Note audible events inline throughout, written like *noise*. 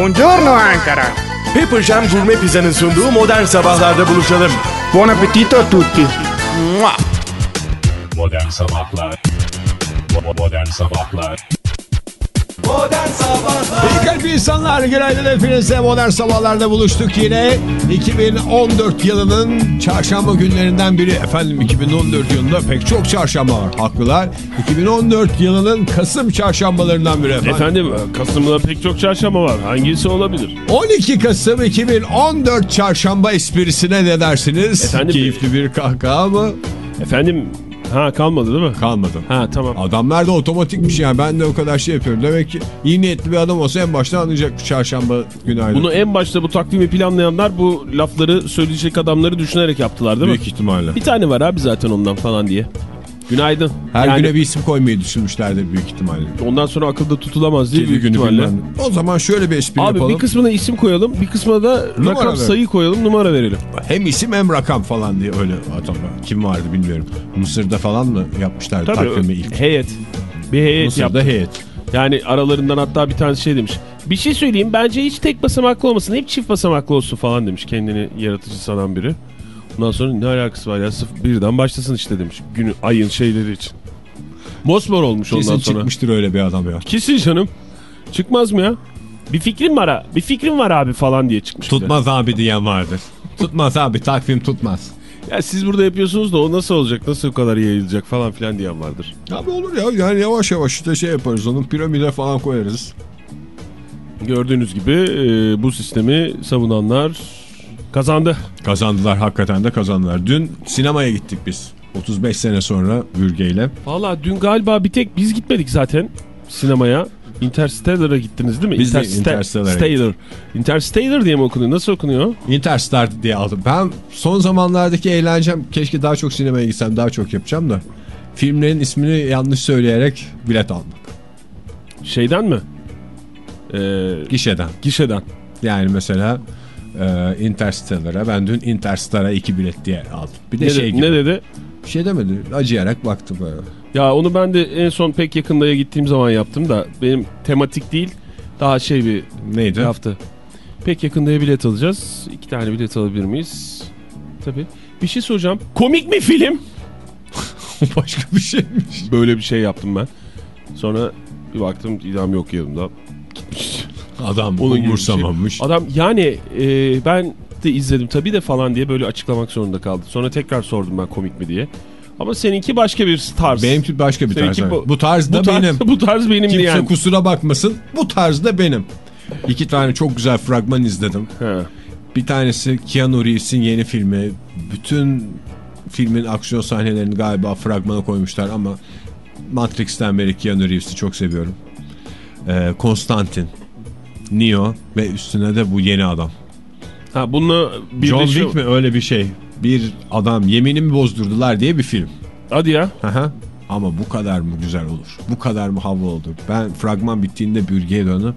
Buongiorno Ankara. Pepper Jam Gourmet Pizza'nın sunduğu modern sabahlarda buluşalım. Buon appetito a tutti. Mua! Modern Sabahlar Modern Sabahlar İyi kalp insanlar günaydın hepinize. Modern sabahlarda buluştuk yine. 2014 yılının çarşamba günlerinden biri. Efendim 2014 yılında pek çok çarşamba var. Haklılar. 2014 yılının Kasım çarşambalarından biri efendim, Efendim Kasım'da pek çok çarşamba var. Hangisi olabilir? 12 Kasım 2014 çarşamba esprisine ne dersiniz? Efendim? keyifli bir kahkaha mı? Efendim ha kalmadı değil mi? kalmadı Ha tamam. Adamlar da otomatikmiş yani ben de o kadar şey yapıyorum. Demek ki iyi niyetli bir adam olsa en başta anlayacak bu çarşamba günaydın. Bunu en başta bu takvimi planlayanlar bu lafları söyleyecek adamları düşünerek yaptılar değil Büyük mi? ihtimalle. Bir tane var abi zaten ondan falan diye. Günaydın. Her Yani güne bir isim koymayı düşünmüşlerdir büyük ihtimalle. Ondan sonra akılda tutulamaz değil Kedi büyük ihtimalle. bilmem. O zaman şöyle bir espri Abi yapalım. bir kısmına isim koyalım, bir kısmına da Numara rakam verelim. sayı koyalım, numara verelim. Hem isim hem rakam falan diye öyle adamlar. Kim vardı bilmiyorum. Mısır'da falan mı yapmışlar takvimi Tabii ilk? heyet. Bir heyet Mısır'da yaptı. heyet. Yani aralarından hatta bir tanesi şey demiş. Bir şey söyleyeyim bence hiç tek basamaklı olmasın hep çift basamaklı olsun falan demiş kendini yaratıcı sanan biri. Ondan sonra ne alakası var ya sıfır, birden başlasın işte demiş. Günü ayın şeyleri için. Mosmor olmuş Kesin ondan sonra. çıkmıştır öyle bir adam ya. Kesin canım. Çıkmaz mı ya? Bir fikrim var ha. Bir fikrim var abi falan diye çıkmış. bir de. Tutmaz abi diyen vardır. Tutmaz abi takvim tutmaz. Ya siz burada yapıyorsunuz da o nasıl olacak? Nasıl o kadar yayılacak falan filan diyen vardır. Abi olur ya yani yavaş yavaş işte şey yaparız onun piramide falan koyarız. Gördüğünüz gibi e, bu sistemi savunanlar kazandı. Kazandılar hakikaten de kazandılar. Dün sinemaya gittik biz. 35 sene sonra Bürge ile. Valla dün galiba bir tek biz gitmedik zaten sinemaya. Interstellar'a gittiniz değil mi? Biz de Intersta- Interstellar'a Stellar. Interstellar diye mi okunuyor? Nasıl okunuyor? Interstar diye aldım. Ben son zamanlardaki eğlencem keşke daha çok sinemaya gitsem daha çok yapacağım da. Filmlerin ismini yanlış söyleyerek bilet almak. Şeyden mi? Ee, Gişeden. gişeden. Yani mesela e, Interstellar'a ben dün Interstar'a iki bilet diye aldım. Bir de Ne, şey gibi. ne dedi? Bir şey demedi. Acıyarak baktım böyle. Ya onu ben de en son pek yakındaya gittiğim zaman yaptım da benim tematik değil daha şey bir Neydi? hafta. Pek yakındaya bilet alacağız. İki tane bilet alabilir miyiz? Tabii. Bir şey soracağım. Komik mi film? *laughs* Başka bir şeymiş. Böyle bir şey yaptım ben. Sonra bir baktım idam yok yanımda. Adam bir umursamamış. şey. Adam yani e, ben de izledim tabii de falan diye böyle açıklamak zorunda kaldı. Sonra tekrar sordum ben komik mi diye. Ama seninki başka bir tarz. Benimki başka bir tarz. Seninki Bu, bu tarz da bu tarz, benim. *laughs* bu tarz benim Kimse yani. kusura bakmasın. Bu tarzda benim. İki tane çok güzel fragman izledim. Ha. Bir tanesi Keanu Reeves'in yeni filmi. Bütün filmin aksiyon sahnelerini galiba fragmana koymuşlar ama Matrix'ten beri Keanu Reeves'i çok seviyorum. Ee, Konstantin, Neo ve üstüne de bu yeni adam. Ha bunu John birleşiyor. Wick mi öyle bir şey? Bir adam yeminimi bozdurdular diye bir film. Hadi ya. Aha. Ama bu kadar mı güzel olur? Bu kadar mı hava olur? Ben fragman bittiğinde bürgeye dönüp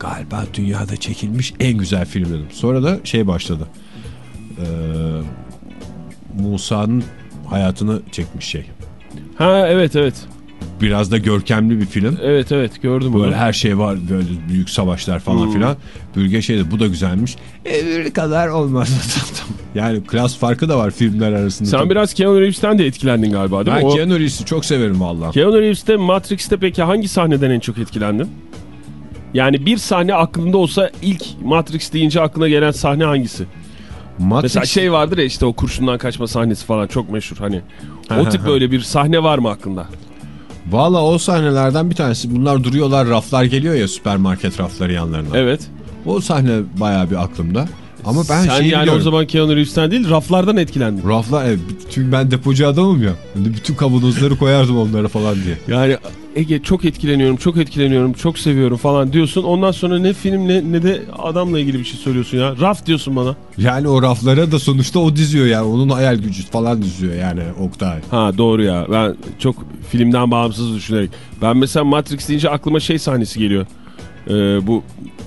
galiba dünyada çekilmiş en güzel film dedim. Sonra da şey başladı. Ee, Musa'nın hayatını çekmiş şey. Ha evet evet. Biraz da görkemli bir film. Evet evet gördüm Böyle onu. her şey var böyle büyük savaşlar falan Hmm. filan. Bürge şeydi bu da güzelmiş. Öbürü kadar olmaz. *laughs* yani klas farkı da var filmler arasında. Sen biraz Keanu Reeves'ten de etkilendin galiba değil ben mi? O- Keanu Reeves'i çok severim valla. Keanu Reeves'te Matrix'te peki hangi sahneden en çok etkilendin? Yani bir sahne aklında olsa ilk Matrix deyince aklına gelen sahne hangisi? Matrix, Mesela şey vardır ya işte o kurşundan kaçma sahnesi falan çok meşhur hani. O tip böyle bir sahne var mı aklında? Valla o sahnelerden bir tanesi. Bunlar duruyorlar raflar geliyor ya süpermarket rafları yanlarına. Evet. O sahne baya bir aklımda. Ama ben Sen yani biliyorum. o zaman Keanu Reeves'ten değil raflardan etkilendin. Raflar evet, çünkü ben depocu adamım ya. Bütün kavanozları koyardım onlara falan diye. Yani Ege çok etkileniyorum, çok etkileniyorum, çok seviyorum falan diyorsun. Ondan sonra ne film ne, ne de adamla ilgili bir şey söylüyorsun ya. Raf diyorsun bana. Yani o raflara da sonuçta o diziyor yani. Onun hayal gücü falan diziyor yani Oktay. Ha doğru ya. Ben çok filmden bağımsız düşünerek. Ben mesela Matrix deyince aklıma şey sahnesi geliyor. Ee, bu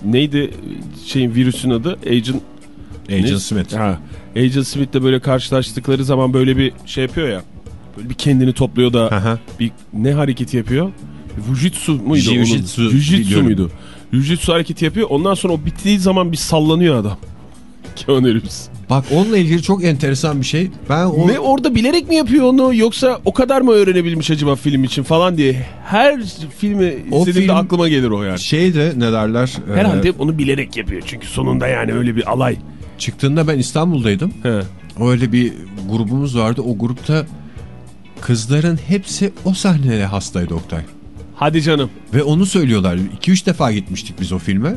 neydi şeyin virüsün adı? Agent Agent Ne? Smith. Ha. Agent Smith'le böyle karşılaştıkları zaman böyle bir şey yapıyor ya. Böyle bir kendini topluyor da Aha. bir ne hareketi yapıyor? Jujitsu muydu Jiu-jitsu onun? Jiu-jitsu muydu? Jiu-jitsu hareketi yapıyor. Ondan sonra o bittiği zaman bir sallanıyor adam. *laughs* Keanu Reeves. Bak onunla ilgili çok enteresan bir şey. Ben o Ve orada bilerek mi yapıyor onu yoksa o kadar mı öğrenebilmiş acaba film için falan diye. Her filmi izlediğimde film- aklıma gelir o yani. şey de ne derler? e, Herhalde onu bilerek yapıyor çünkü sonunda yani öyle bir alay. çıktığında ben İstanbul'daydım. He. Öyle bir grubumuz vardı. O grupta kızların hepsi o sahneye hastaydı Oktay. Hadi canım. Ve onu söylüyorlar. 2-3 defa gitmiştik biz o filme.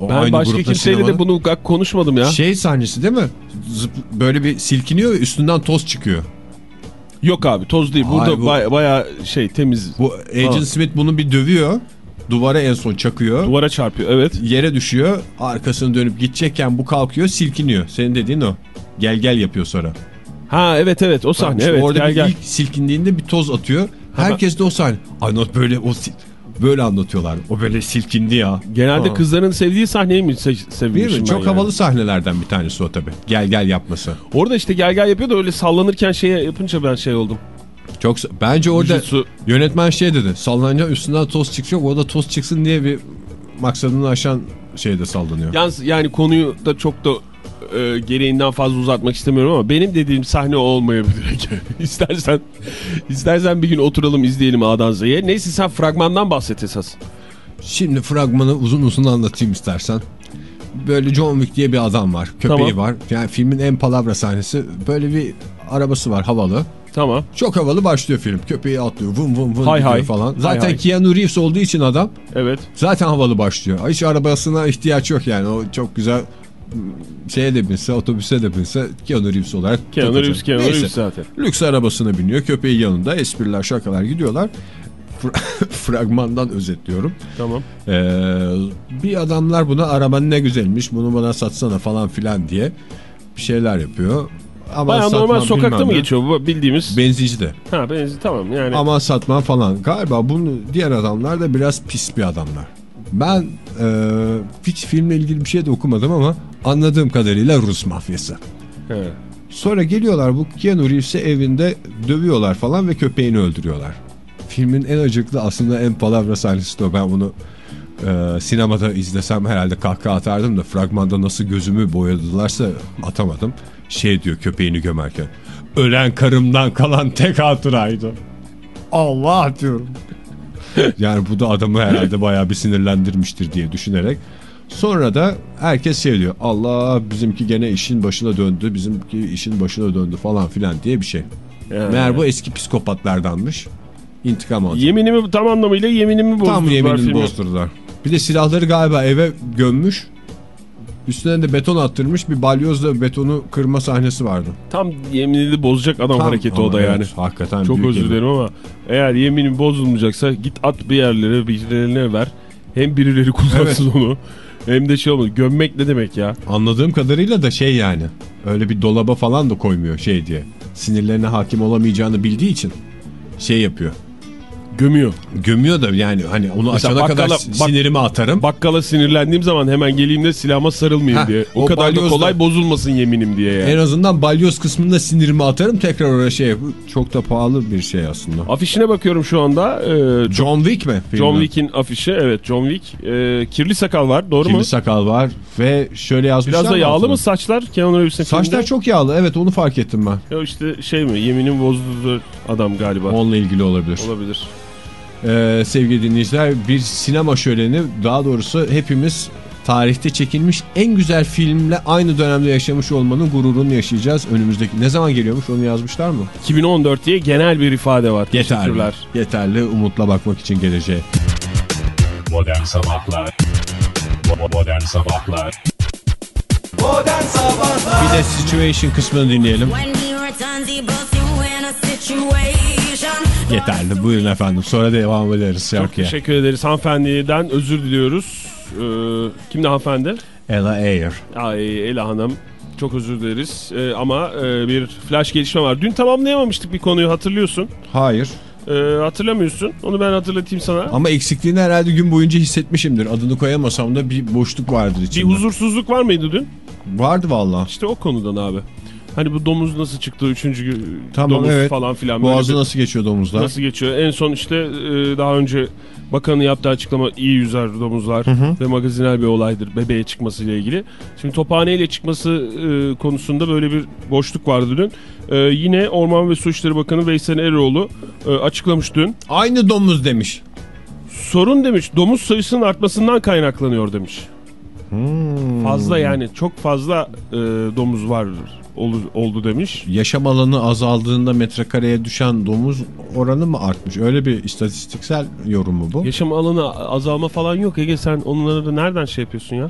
O Ben başka kimseyle de bunu konuşmadım ya. Şey sahnesi değil mi? Zıp- böyle bir silkiniyor ve üstünden toz çıkıyor. Yok abi toz değil. Burada Hayır, bu- baya, baya şey temiz. Bu Agent Ha. Smith bunu bir dövüyor. Duvara en son çakıyor. Duvara çarpıyor evet. Yere düşüyor. Arkasını dönüp gidecekken bu kalkıyor silkiniyor. Senin dediğin o. Gel gel yapıyor sonra. Ha evet evet o sahne evet orada gel bir gel. ilk silkindiğinde bir toz atıyor. Herkes de o sahne. Anlat böyle o böyle anlatıyorlar. O böyle silkindi ya. Genelde Ha. kızların sevdiği sahneyi mi se Değil sevmişim mi? ben Çok yani. havalı sahnelerden bir tanesi o tabii. Gel gel yapması. Orada işte gel gel yapıyor da öyle sallanırken şeye yapınca ben şey oldum. Çok bence orada Jujutsu. yönetmen şey dedi. Sallanacak üstünden toz çıkacak. O da toz çıksın diye bir maksadını aşan şeyde sallanıyor. Yalnız yani konuyu da çok da e, gereğinden fazla uzatmak istemiyorum ama benim dediğim sahne olmayabilir. *laughs* istersen istersen bir gün oturalım izleyelim A'dan Z'ye. Neyse sen fragmandan bahset esas. Şimdi fragmanı uzun uzun anlatayım istersen. Böyle John Wick diye bir adam var. Köpeği Tamam. var. Yani filmin en palavra sahnesi. Böyle bir arabası var havalı. Tamam. Çok havalı başlıyor film. Köpeği atlıyor. Vın vın vın Hay hay. falan. Hay Zaten hay. Keanu Reeves olduğu için adam Evet. zaten havalı başlıyor. Hiç arabasına ihtiyaç yok yani. O çok güzel şeye de binse, otobüse de binse Keanu Reeves olarak Keanu takılacak. Reeves, Keanu Neyse. Reeves zaten. Lüks arabasına biniyor. Köpeği yanında. Espriler, şakalar gidiyorlar. Fra- *laughs* Fragmandan özetliyorum. Tamam. Ee, bir adamlar buna araban ne güzelmiş bunu bana satsana falan filan diye bir şeyler yapıyor. Ama Baya normal sokakta mı geçiyor? bu bildiğimiz? Benzincide. ha benzi tamam yani. Aman satma falan. Galiba bunu diğer adamlar da biraz pis bir adamlar. Ben e, hiç filmle ilgili bir şey de okumadım ama anladığım kadarıyla Rus mafyası. He. Sonra geliyorlar bu Keanu Reeves'i evinde dövüyorlar falan ve köpeğini öldürüyorlar. Filmin en acıklı aslında en palavra sahnesi de. Ben bunu e, sinemada izlesem herhalde kahkaha atardım da fragmanda nasıl gözümü boyadılarsa atamadım. Şey diyor köpeğini gömerken. Ölen karımdan kalan tek hatıraydı. Allah diyorum. yani bu da adamı herhalde bayağı bir sinirlendirmiştir diye düşünerek. Sonra da herkes şey diyor. Allah bizimki gene işin başına döndü. Bizimki işin başına döndü falan filan diye bir şey. Yani. Meğer bu eski psikopatlardanmış. İntikam alacak. Yeminimi tam anlamıyla yeminimi bozdurdular Tam yeminini filmi. bozdurdular. Bir de silahları galiba eve gömmüş. Üstüne de beton attırmış. Bir balyozla betonu kırma sahnesi vardı. Tam yeminini bozacak adam Tam- hareketi o da evet, yani. hakikaten Çok özür dilerim ama eğer yeminin bozulmayacaksa git at bir yerlere birilerine ver. Hem birileri kullansın onu hem de şey olmadı. Gömmek ne demek ya? Anladığım kadarıyla da şey yani. Öyle bir dolaba falan da koymuyor şey diye. Sinirlerine hakim olamayacağını bildiği için şey yapıyor. Gömüyor. Gömüyor da yani hani onu Mesela açana kadar bakkala- bak- sinirimi atarım. Bakkala sinirlendiğim zaman hemen geleyim de silahıma sarılmayayım Heh, diye. O, o kadar da kolay bozulmasın yeminim diye yani. En azından balyoz kısmında sinirimi atarım tekrar oraya şey. Çok da pahalı bir şey aslında. Afişine bakıyorum şu anda. Ee, John Wick mi? John filmin? Wick'in afişi. Evet John Wick. Ee, kirli sakal var doğru mu? Kirli sakal var ve şöyle yazmışlar. Biraz da yağlı altına? mı saçlar Keanu Reeves'in Saçlar çok yağlı evet onu fark ettim ben. Ya işte şey mi yeminim bozduğu adam galiba. Onunla ilgili olabilir. Olabilir. Ee, sevgili dinleyiciler bir sinema şöleni daha doğrusu hepimiz tarihte çekilmiş en güzel filmle aynı dönemde yaşamış olmanın gururunu yaşayacağız önümüzdeki. Ne zaman geliyormuş onu yazmışlar mı? 2014 diye genel bir ifade var. Yeterli. Yeterli umutla bakmak için geleceğe. Modern Sabahlar Bo- Modern Sabahlar Bir de situation kısmını dinleyelim. When he returns, he puts you in a situation. Yeterli buyurun efendim sonra devam ederiz Çok şarkıya. teşekkür ederiz. Hanımefendiden özür diliyoruz. Ee, kimdi hanımefendi? Ella Ayer. Ay Ela Hanım. Çok özür dileriz. Ee, ama e, bir flash gelişme var. Dün tamamlayamamıştık bir konuyu hatırlıyorsun. Hayır Ee, hatırlamıyorsun. Onu ben hatırlatayım sana. ama eksikliğini herhalde gün boyunca hissetmişimdir. Adını koyamasam da bir boşluk vardır Bir içinde. huzursuzluk var mıydı dün? Vardı valla. İşte o konudan abi. Hani bu domuz nasıl çıktı üçüncü Tamam, domuz evet. falan filan. Boğazı bir- nasıl geçiyor domuzlar? Nasıl geçiyor? En son işte e, daha önce bakanın yaptığı açıklama iyi yüzer domuzlar ve magazinel bir olaydır bebeğe çıkmasıyla ilgili. Şimdi tophaneyle çıkması e, konusunda böyle bir boşluk vardı dün. E, yine Orman ve Su İşleri Bakanı Veysel Eroğlu açıklamış dün. Aynı domuz demiş. Sorun demiş domuz sayısının artmasından kaynaklanıyor demiş. Fazla yani çok fazla e, domuz var oldu, oldu demiş. Yaşam alanı azaldığında metrekareye düşen domuz oranı mı artmış? Öyle bir istatistiksel yorum mu bu? Yaşam alanı azalma falan yok Ege sen onları nereden şey yapıyorsun ya?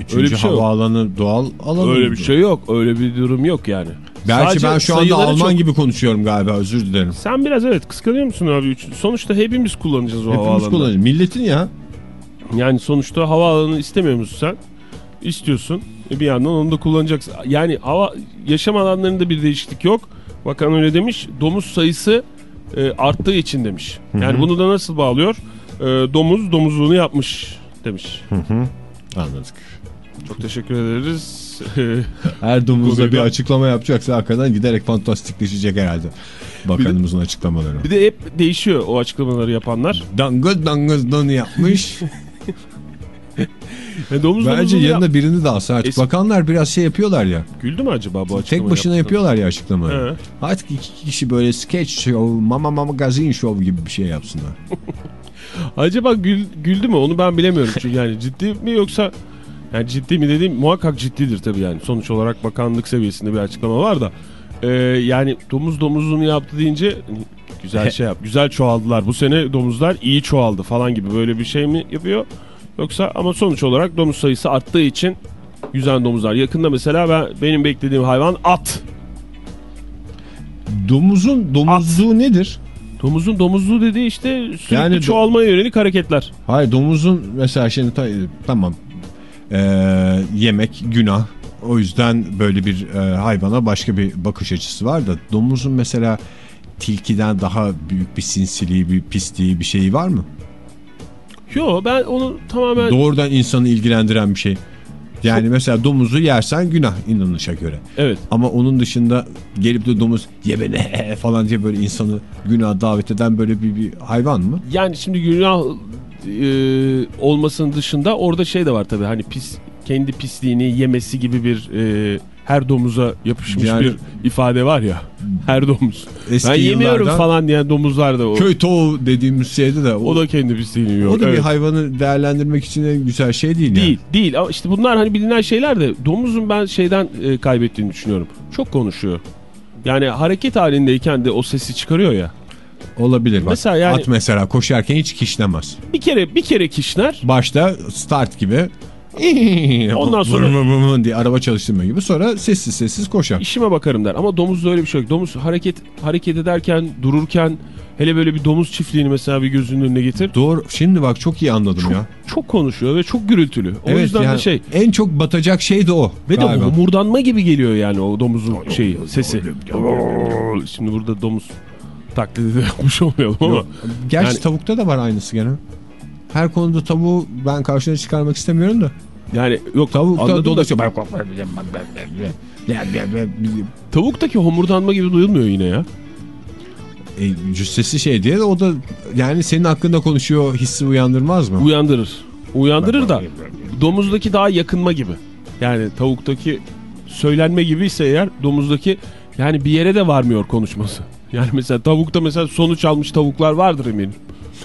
Üçüncü öyle bir şey yok. havaalanı doğal alanı Öyle bir şey yok. Öyle bir durum yok yani. Belki Sadece ben şu anda Alman çok- gibi konuşuyorum galiba özür dilerim. Sen biraz evet kıskanıyor musun abi? Sonuçta hepimiz kullanacağız o Hepimiz havaalanını. kullanıyoruz. Milletin ya. Yani sonuçta havaalanını istemiyor musun sen? İstiyorsun. E bir yandan onu da kullanacaksın. Yani hava yaşam alanlarında bir değişiklik yok. Bakan öyle demiş. Domuz sayısı e, arttığı için demiş. Yani bunu da nasıl bağlıyor? E, domuz domuzluğunu yapmış demiş. Anladık. Çok teşekkür ederiz. *laughs* Her domuzda bir açıklama yapacaksa hakikaten giderek fantastikleşecek herhalde. Bakanımızın açıklamaları. bir de hep değişiyor o açıklamaları yapanlar. Dangız dangız donu yapmış. *laughs* *laughs* Domuz Bence yanına yap- birini de alsa artık. Es- Bakanlar biraz şey yapıyorlar ya. Güldü mü acaba bu açıklamayı? Tek başına yapıyorlar ya açıklamaları. He. Artık iki kişi böyle sketch show, mama mama magazin show gibi bir şey yapsınlar. *laughs* Acaba gül, güldü mü onu ben bilemiyorum. Çünkü yani ciddi mi yoksa yani ciddi mi dediğim muhakkak ciddidir tabii yani. Sonuç olarak bakanlık seviyesinde bir açıklama var da. Ee, yani domuz domuzluğunu yaptı deyince güzel *laughs* şey yap. Güzel çoğaldılar. Bu sene domuzlar iyi çoğaldı falan gibi böyle bir şey mi yapıyor? Yoksa ama sonuç olarak domuz sayısı arttığı için yüzen domuzlar. Yakında mesela ben benim beklediğim hayvan at. Domuzun domuzluğu nedir? Domuzun domuzluğu dediği işte sürekli Yani çoğalmaya yönelik hareketler. Hayır domuzun mesela şimdi ta- tamam Ee, yemek günah. O yüzden böyle bir e, hayvana başka bir bakış açısı var da domuzun mesela tilkiden daha büyük bir sinsiliği, bir pisliği bir şeyi var mı? Yo ben onu tamamen Doğrudan insanı ilgilendiren bir şey. Yani mesela domuzu yersen günah inanışa göre. evet Ama onun dışında gelip de domuz ye beni *laughs* falan diye böyle insanı günah davet eden böyle bir, bir hayvan mı? Yani şimdi günah e, olmasının dışında orada şey de var tabii hani pis kendi pisliğini yemesi gibi bir e, her domuza yapışmış Yani- bir ifade var ya. Her domuz. Eski ben yemiyorum falan diyen domuzlar da o. Köy tavuğu dediğimiz şeyde de o, O da kendi pisliğini yiyor. o da bir Evet. hayvanı değerlendirmek için en güzel şey değil, Değil, yani. değil. Ama işte bunlar hani bilinen şeyler de domuzun ben şeyden e, kaybettiğini düşünüyorum. Çok konuşuyor. Yani hareket halindeyken de o sesi çıkarıyor ya. Olabilir bak. Mesela yani- At mesela koşarken hiç kişnemez. Bir kere bir kere kişner Başta start gibi Ondan sonra- Vın vın vın diye araba çalıştırma gibi sonra sessiz sessiz koşar. işime bakarım der. Ama domuzda öyle bir şey yok. Domuz hareket hareket ederken, dururken hele böyle bir domuz çiftliğini mesela bir gözünün önüne getir. Doğru. Şimdi bak çok iyi anladım Çok, ya. çok konuşuyor ve çok gürültülü. O evet yüzden yani de şey en çok batacak şey de o. ve de galiba. homurdanma gibi geliyor yani o domuzun şeyi, sesi. Şimdi burada domuz taklidi de yapmış olmayalım ama. Gerçi Yani- tavukta da var aynısı gene. Her konuda tavuğu ben karşına çıkarmak istemiyorum da. Yani yok Tavukta anladım da dolaşıyor. tavuktaki homurdanma gibi duyulmuyor yine ya. E, cüssesi şey diye de o da yani senin hakkında konuşuyor hissi uyandırmaz mı? Uyandırır. Uyandırır da domuzdaki daha yakınma gibi. Yani tavuktaki söylenme gibi ise eğer domuzdaki yani bir yere de varmıyor konuşması. Yani mesela tavukta mesela sonuç almış tavuklar vardır eminim.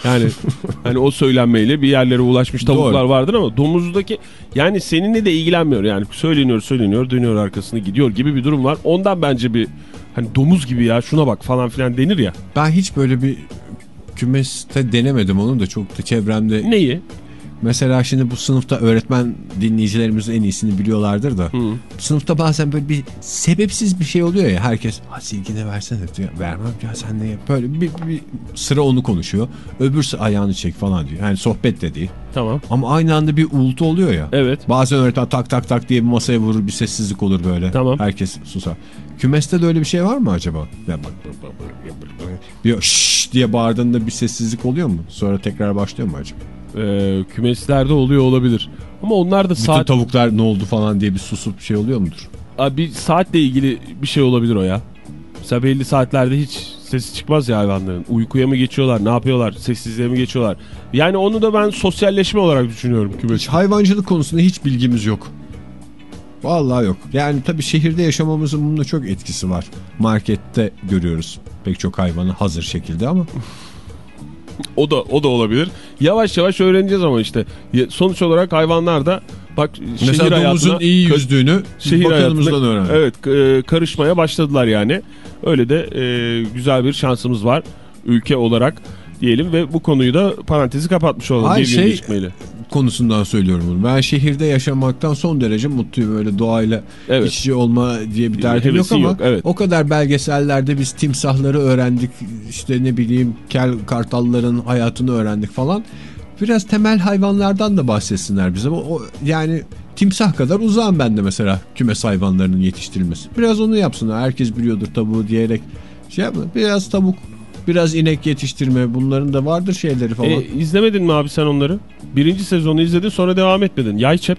Yani *laughs* hani o söylenmeyle bir yerlere ulaşmış tavuklar Doğru. vardır ama domuzdaki yani seninle de ilgilenmiyor yani söyleniyor söyleniyor dönüyor arkasını gidiyor gibi bir durum var. Ondan bence bir hani domuz gibi ya şuna bak falan filan denir ya. Ben hiç böyle bir kümeste denemedim onu da çok da çevremde. Neyi? Mesela şimdi bu sınıfta öğretmen dinleyicilerimiz en iyisini biliyorlardır da. Sınıfta bazen böyle bir sebepsiz bir şey oluyor ya herkes silgine versene diyor. Vermem ya sen ne. Böyle bir, bir sıra onu konuşuyor. Öbür ayağını çek falan diyor. Yani sohbet de değil. Tamam. Ama aynı anda bir uğultu oluyor ya. Evet. Bazen öğretmen tak tak tak diye bir masaya vurur bir sessizlik olur böyle. Tamam. Herkes susar. Kümeste de öyle bir şey var mı acaba? Bir şşş diye bağırdığında bir sessizlik oluyor mu? Sonra tekrar başlıyor mu acaba? Ee, kümeslerde oluyor olabilir. Ama onlar da Bütün saat tavuklar ne oldu falan diye bir susup şey oluyor mudur? Abi bir saatle ilgili bir şey olabilir o ya. Mesela belli saatlerde hiç sesi çıkmaz ya hayvanların. Uykuya mı geçiyorlar, ne yapıyorlar, sessizliğe mi geçiyorlar? Yani onu da ben sosyalleşme olarak düşünüyorum kümes. Hayvancılık konusunda hiç bilgimiz yok. Vallahi yok. Yani tabii şehirde yaşamamızın bunda çok etkisi var. Markette görüyoruz pek çok hayvanı hazır şekilde ama *laughs* O da o da olabilir. Yavaş yavaş öğreneceğiz ama işte sonuç olarak hayvanlar da bak şehir mesela domuzun hayatına iyi yüzdüğünü şehir hayatına- öğrendik. Evet e, karışmaya başladılar yani. Öyle de e, güzel bir şansımız var ülke olarak diyelim ve bu konuyu da parantezi kapatmış olalım. Gün şey-. Konusundan söylüyorum bunu. Ben şehirde yaşamaktan son derece mutluyum. Öyle doğayla Evet. iç içe olma diye bir derdim yok ama yok, evet. o kadar belgesellerde biz timsahları öğrendik. işte ne bileyim kel kartalların hayatını öğrendik falan. Biraz temel hayvanlardan da bahsetsinler bize. O, o- yani timsah kadar uzağım ben de mesela kümes hayvanlarının yetiştirilmesi. Biraz onu yapsınlar. Herkes biliyordur tavuğu diyerek şey yapma. Biraz tavuk, biraz inek yetiştirme bunların da vardır şeyleri falan. E, izlemedin mi abi sen onları? Birinci sezonu izledin sonra devam etmedin. Yayçep.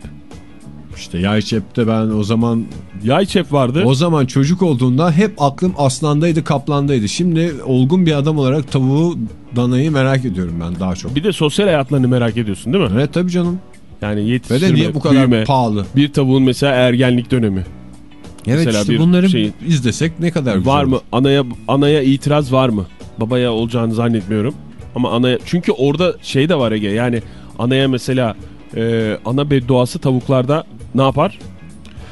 işte yay cepte ben o zaman Yayçep vardı. O zaman çocuk olduğunda hep aklım aslandaydı, kaplandaydı. Şimdi olgun bir adam olarak tavuğu, danayı merak ediyorum ben daha çok. Bir de sosyal hayatlarını merak ediyorsun değil mi? Evet tabii canım. Yani Ve yetiştirme, de niye bu kadar büyüme. pahalı? Bir tavuğun mesela ergenlik dönemi. Evet Mesela işte bunları şeyin- izlesek ne kadar güzel Var mı? olur. Anaya anaya itiraz var mı? Babaya olacağını zannetmiyorum. Ama anaya çünkü orada şey de var Ege. Yani anaya mesela e, ana bedduası tavuklarda ne yapar?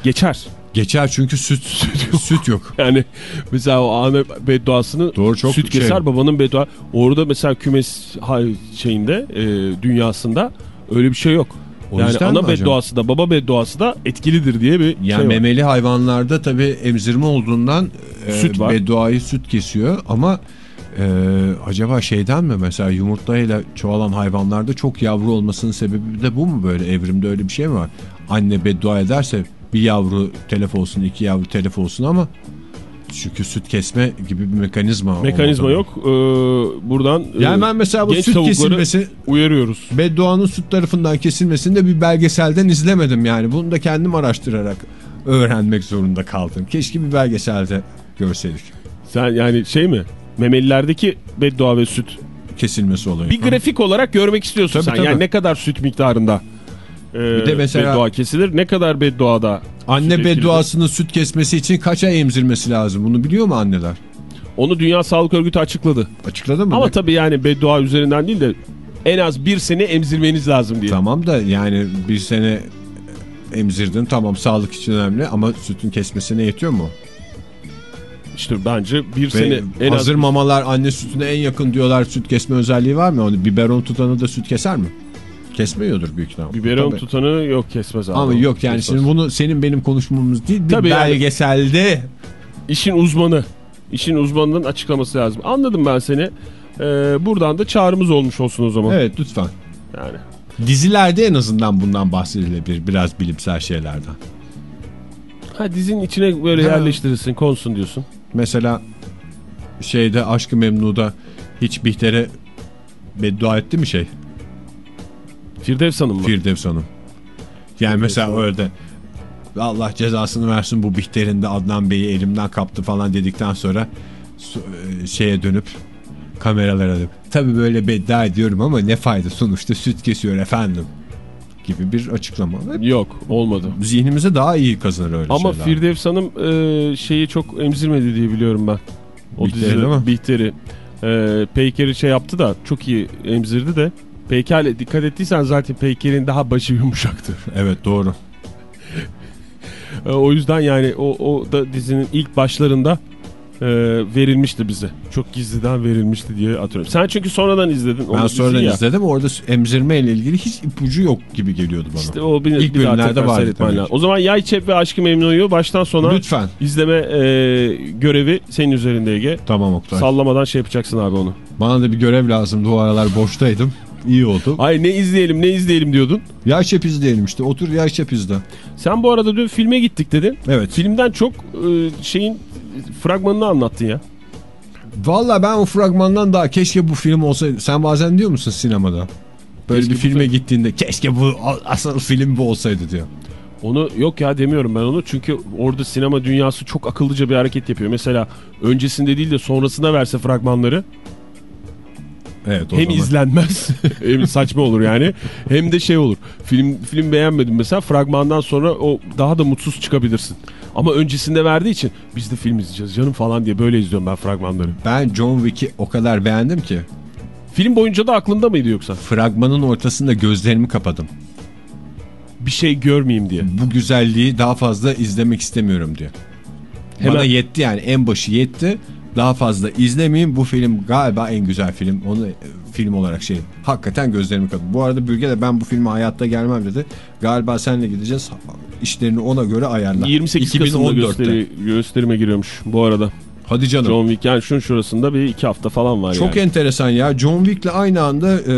Geçer. Geçer çünkü süt *laughs* süt yok. Yani mesela o ana bedduasını Doğru, çok süt şey. keser babanın beddua. Orada mesela kümes şeyinde e, dünyasında öyle bir şey yok. O yani ana bedduası da baba bedduası da etkilidir diye bir Yani şey var. memeli hayvanlarda tabii emzirme olduğundan e, Süt var. bedduayı süt kesiyor ama e, acaba şeyden mi mesela yumurtayla çoğalan hayvanlarda çok yavru olmasının sebebi de bu mu böyle evrimde öyle bir şey mi var? Anne beddua ederse bir yavru telef olsun iki yavru telef olsun ama çünkü süt kesme gibi bir mekanizma Mekanizma olmadı. yok. Ee, buradan e, Yani ben mesela bu süt kesilmesi uyarıyoruz. bedduanın süt tarafından kesilmesini de bir belgeselden izlemedim yani. Bunu da kendim araştırarak öğrenmek zorunda kaldım. Keşke bir belgeselde görseydik. Sen yani şey mi? Memelilerdeki beddua ve süt. Kesilmesi olayı. Bir grafik olarak görmek istiyorsun Tabii, sen. tabii. Yani ne kadar süt miktarında e, de mesela- beddua kesilir. Ne kadar bedduada Anne süt ekilir. süt kesmesi için kaç ay emzirmesi lazım? Bunu biliyor mu anneler? Onu Dünya Sağlık Örgütü açıkladı. Açıkladı mı? Ama Ne- tabii yani beddua üzerinden değil de en az bir sene emzirmeniz lazım diye. Tamam da yani bir sene emzirdin tamam sağlık için önemli ama sütün kesmesine yetiyor mu? İşte bence bir Ve sene en hazır az mamalar anne sütüne en yakın diyorlar süt kesme özelliği var mı? Onu biberon tutanı da süt keser mi? Kesmiyordur büyük ihtimal. biberon Tabii. tutanı yok kesmez abi. Ama yok yani Kesmez. şimdi bunu senin benim konuşmamız değil Tabii yani- belgeselde. İşin uzmanı. İşin uzmanının açıklaması lazım. Anladım ben seni. Ee, buradan da çağrımız olmuş olsun o zaman. Evet lütfen. Yani. Dizilerde en azından bundan bahsedilebilir biraz bilimsel şeylerden. Ha dizinin içine böyle Ha. yerleştirirsin, konsun diyorsun. Mesela şeyde Aşkı Memnu'da hiç Bihter'e beddua etti mi şey? Firdevs Hanım mı? Firdevs Hanım. Yani mesela Hanım. öyle Allah cezasını versin bu Bihter'in de Adnan Bey'i elimden kaptı falan dedikten sonra e, şeye dönüp kameralara dönüp tabii böyle beddua ediyorum ama ne fayda sonuçta süt kesiyor efendim gibi bir açıklama. Hep Yok olmadı. zihnimize daha iyi kazanır öyle Ama şeyler. Firdevs Hanım e, şeyi çok emzirmedi diye biliyorum ben. O Bihter'i değil mi? Bihter'i. E, Peyker'i şey yaptı da çok iyi emzirdi de. Peyker'le dikkat ettiysen zaten Peyker'in daha başı yumuşaktı. Evet doğru. E, o yüzden yani o, o da dizinin ilk başlarında e, verilmişti bize. Çok gizliden verilmişti diye hatırlıyorum. Sen çünkü sonradan izledin. Ben sonradan ya. izledim orada emzirme ile ilgili hiç ipucu yok gibi geliyordu bana. İşte o bir, İlk bir bölümlerde vardı tabii. O zaman Yay Çep ve Aşkı Memnu'yu baştan sona Lütfen. izleme e, görevi senin üzerinde Ege. Tamam Oktay. Sallamadan şey yapacaksın abi onu. Bana da bir görev lazımdı o aralar boştaydım. İyi oldu. Ay ne izleyelim ne izleyelim diyordun. Yağ izleyelim işte. Otur yağ izle. Sen bu arada dün filme gittik dedin. Evet. Filmden çok e, şeyin fragmanını anlattın ya. Valla ben o fragmandan daha keşke bu film olsaydı. Sen bazen diyor musun sinemada? Böyle Keşke bir bu filme film- gittiğinde keşke bu asıl film bu olsaydı diyor. Onu yok ya demiyorum ben onu çünkü orada sinema dünyası çok akıllıca bir hareket yapıyor. Mesela öncesinde değil de sonrasında verse fragmanları Evet, hem zaman. izlenmez *laughs* hem saçma olur yani hem de şey olur. Film film beğenmedim mesela fragmandan sonra o daha da mutsuz çıkabilirsin. Ama öncesinde verdiği için biz de film izleyeceğiz canım falan diye böyle izliyorum ben fragmanları. Ben John Wick'i o kadar beğendim ki Film boyunca da aklında mıydı yoksa? fragmanın ortasında gözlerimi kapadım. Bir şey görmeyeyim diye. Bu güzelliği daha fazla izlemek istemiyorum diye. Hemen- Bana yetti yani en başı yetti. Daha fazla izlemeyeyim. Bu film galiba en güzel film. Onu e, film olarak şey. Hakikaten gözlerimi kapadım. Bu arada Bürge de ben bu filme hayatta gelmem dedi. Galiba seninle gideceğiz. İşlerini ona göre ayarla. 28 Kasım'da 2014'te. gösteri, gösterime giriyormuş bu arada. Hadi canım. John Wick yani şunun şurasında bir iki hafta falan var Çok yani. enteresan ya. John Wick'le aynı anda e,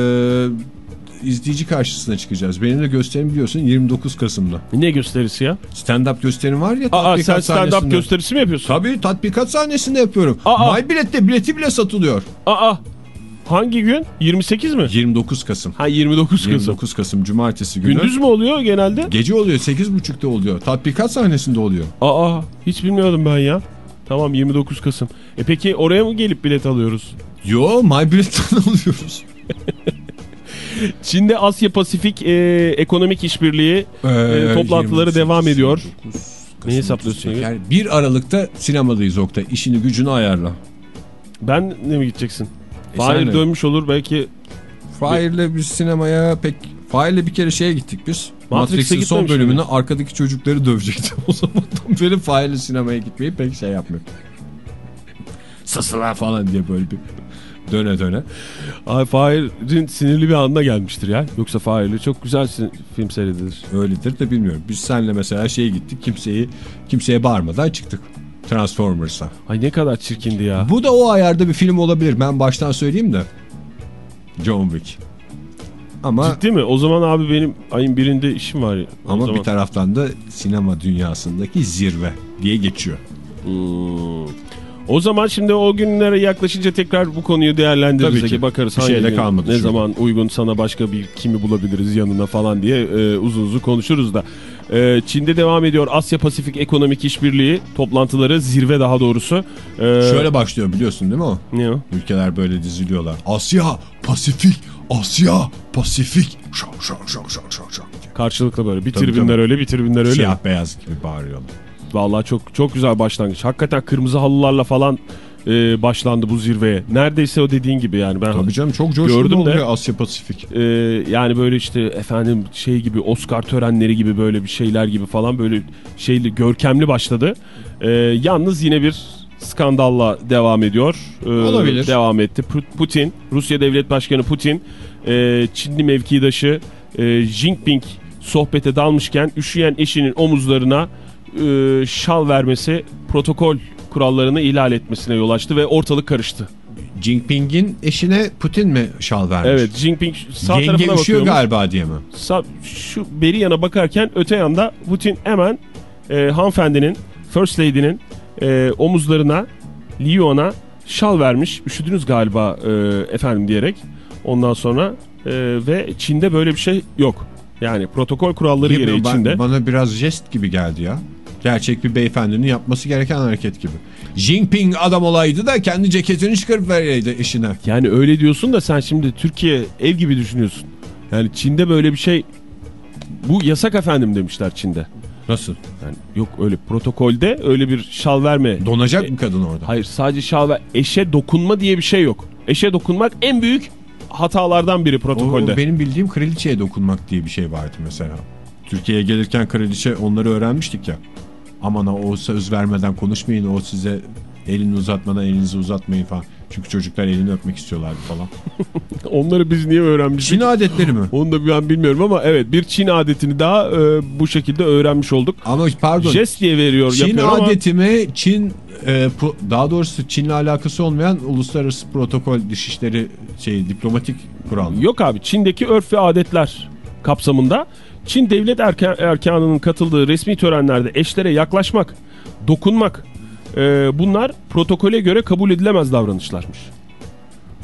izleyici karşısına çıkacağız. Benim de gösterim biliyorsun 29 Kasım'da. Ne gösterisi ya? Stand-up gösterim var ya. Aa sen stand-up gösterisi mi yapıyorsun? Tabii tatbikat sahnesinde yapıyorum. Aa. My bilette bileti bile satılıyor. Aa hangi gün? 28 mi? 29 Kasım. Ha 29 Kasım. 29 Kasım Cumartesi günü. Gündüz mü oluyor genelde? Gece oluyor 8.30'da oluyor. Tatbikat sahnesinde oluyor. Aa hiç bilmiyordum ben ya. Tamam 29 Kasım. E peki oraya mı gelip bilet alıyoruz? Yo My biletten *laughs* alıyoruz. *laughs* Çin'de Asya Pasifik e, Ekonomik İşbirliği e, toplantıları 28, devam ediyor. 29 Neyi hesaplıyorsun Ege? Yani 1 Aralık'ta sinemadayız Oktay. İşini gücünü ayarla. Ben ne mi gideceksin? E Fahir dönmüş olur belki. Fahir'le biz sinemaya pek... Fahir'le bir kere şeye gittik biz. Matrix'in son gitmemiş bölümünde arkadaki çocukları dövecektim. *laughs* O zamandan beri Fahir'le sinemaya gitmeyi pek şey yapmıyor. Sasılar falan diye böyle bir döne döne. Ay Fahir'in sinirli bir anına gelmiştir ya. Yoksa Fahir'le çok güzel film seyredilir. Öyledir de bilmiyorum. Biz seninle mesela şeye gittik. Kimseyi kimseye bağırmadan çıktık. Transformers'a. Ay ne kadar çirkindi ya. Bu da o ayarda bir film olabilir. Ben baştan söyleyeyim de. John Wick. Ama Ciddi mi? O zaman abi benim ayın birinde işim var. ya. O ama zaman. bir taraftan da sinema dünyasındaki zirve diye geçiyor. Hmm. O zaman şimdi o günlere yaklaşınca tekrar bu konuyu değerlendiririz. Tabii ki. Bakarız Bir hangi şeyle gün, kalmadı ne çünkü. zaman uygun sana başka bir kimi bulabiliriz yanına falan diye e, uzun uzun konuşuruz da. E, Çin'de devam ediyor Asya Pasifik Ekonomik İşbirliği toplantıları zirve daha doğrusu. E, Şöyle başlıyor biliyorsun değil mi o? Ne o? Ülkeler böyle diziliyorlar. Asya, Pasifik, Asya, Pasifik. Şak şak şak şak şak şak. Karşılıklı böyle bir Tabii, tribünler tabii. öyle bir tribünler öyle. Siyah beyaz gibi bağırıyorlar. Vallahi çok çok güzel başlangıç. Hakikaten kırmızı halılarla falan e, başlandı bu zirveye. Neredeyse o dediğin gibi yani ben Tabii canım çok coşkulu Gördüm de. Asya Pasifik. Ee, yani böyle işte efendim şey gibi Oscar törenleri gibi böyle bir şeyler gibi falan böyle şeyli görkemli başladı. Ee, yalnız yine bir skandalla devam ediyor. Ee, Olabilir. Devam etti. Pu- Putin, Rusya Devlet Başkanı Putin, e, Çinli mevkidaşı e, Jinping sohbete dalmışken üşüyen eşinin omuzlarına e, şal vermesi protokol kurallarını ihlal etmesine yol açtı ve ortalık karıştı. Jinping'in eşine Putin mi şal vermiş? Evet Jinping sağ Yenge tarafına bakıyormuş. galiba diye mi? Sağ- şu beri yana bakarken öte yanda Putin hemen e, hanımefendinin, First Lady'nin e, omuzlarına, Lyon'a şal vermiş. Üşüdünüz galiba e, efendim diyerek. Ondan sonra e, ve Çin'de böyle bir şey yok. Yani protokol kuralları gereği Bilmiyorum, ben- Çin'de. Bana biraz jest gibi geldi ya. Gerçek bir beyefendinin yapması gereken hareket gibi. Jinping adam olaydı da kendi ceketini çıkarıp vereydi eşine. Yani öyle diyorsun da sen şimdi Türkiye ev gibi düşünüyorsun. Yani Çin'de böyle bir şey bu yasak efendim demişler Çin'de. Nasıl? Yani yok öyle protokolde öyle bir şal verme. Donacak mı kadın orada? Hayır sadece şal ver. Eşe dokunma diye bir şey yok. Eşe dokunmak en büyük hatalardan biri O, protokolde. benim bildiğim kraliçeye dokunmak diye bir şey vardı mesela. Türkiye'ye gelirken kraliçe onları öğrenmiştik ya. Aman ha, o söz vermeden konuşmayın o size elini uzatmadan elinizi uzatmayın falan. Çünkü çocuklar elini öpmek istiyorlardı falan. *laughs* Onları biz niye öğrenmiştik? Çin adetleri mi? Onu da ben bilmiyorum ama evet bir Çin adetini daha e, bu şekilde öğrenmiş olduk. Ama pardon. Jest diye veriyor Çin yapıyor ama mi? Çin e, daha doğrusu Çin'le alakası olmayan uluslararası protokol dışişleri şey diplomatik kural. mı? yok abi Çin'deki örf ve adetler kapsamında Çin devlet erke erkanının katıldığı resmi törenlerde eşlere yaklaşmak, dokunmak e, bunlar protokole göre kabul edilemez davranışlarmış.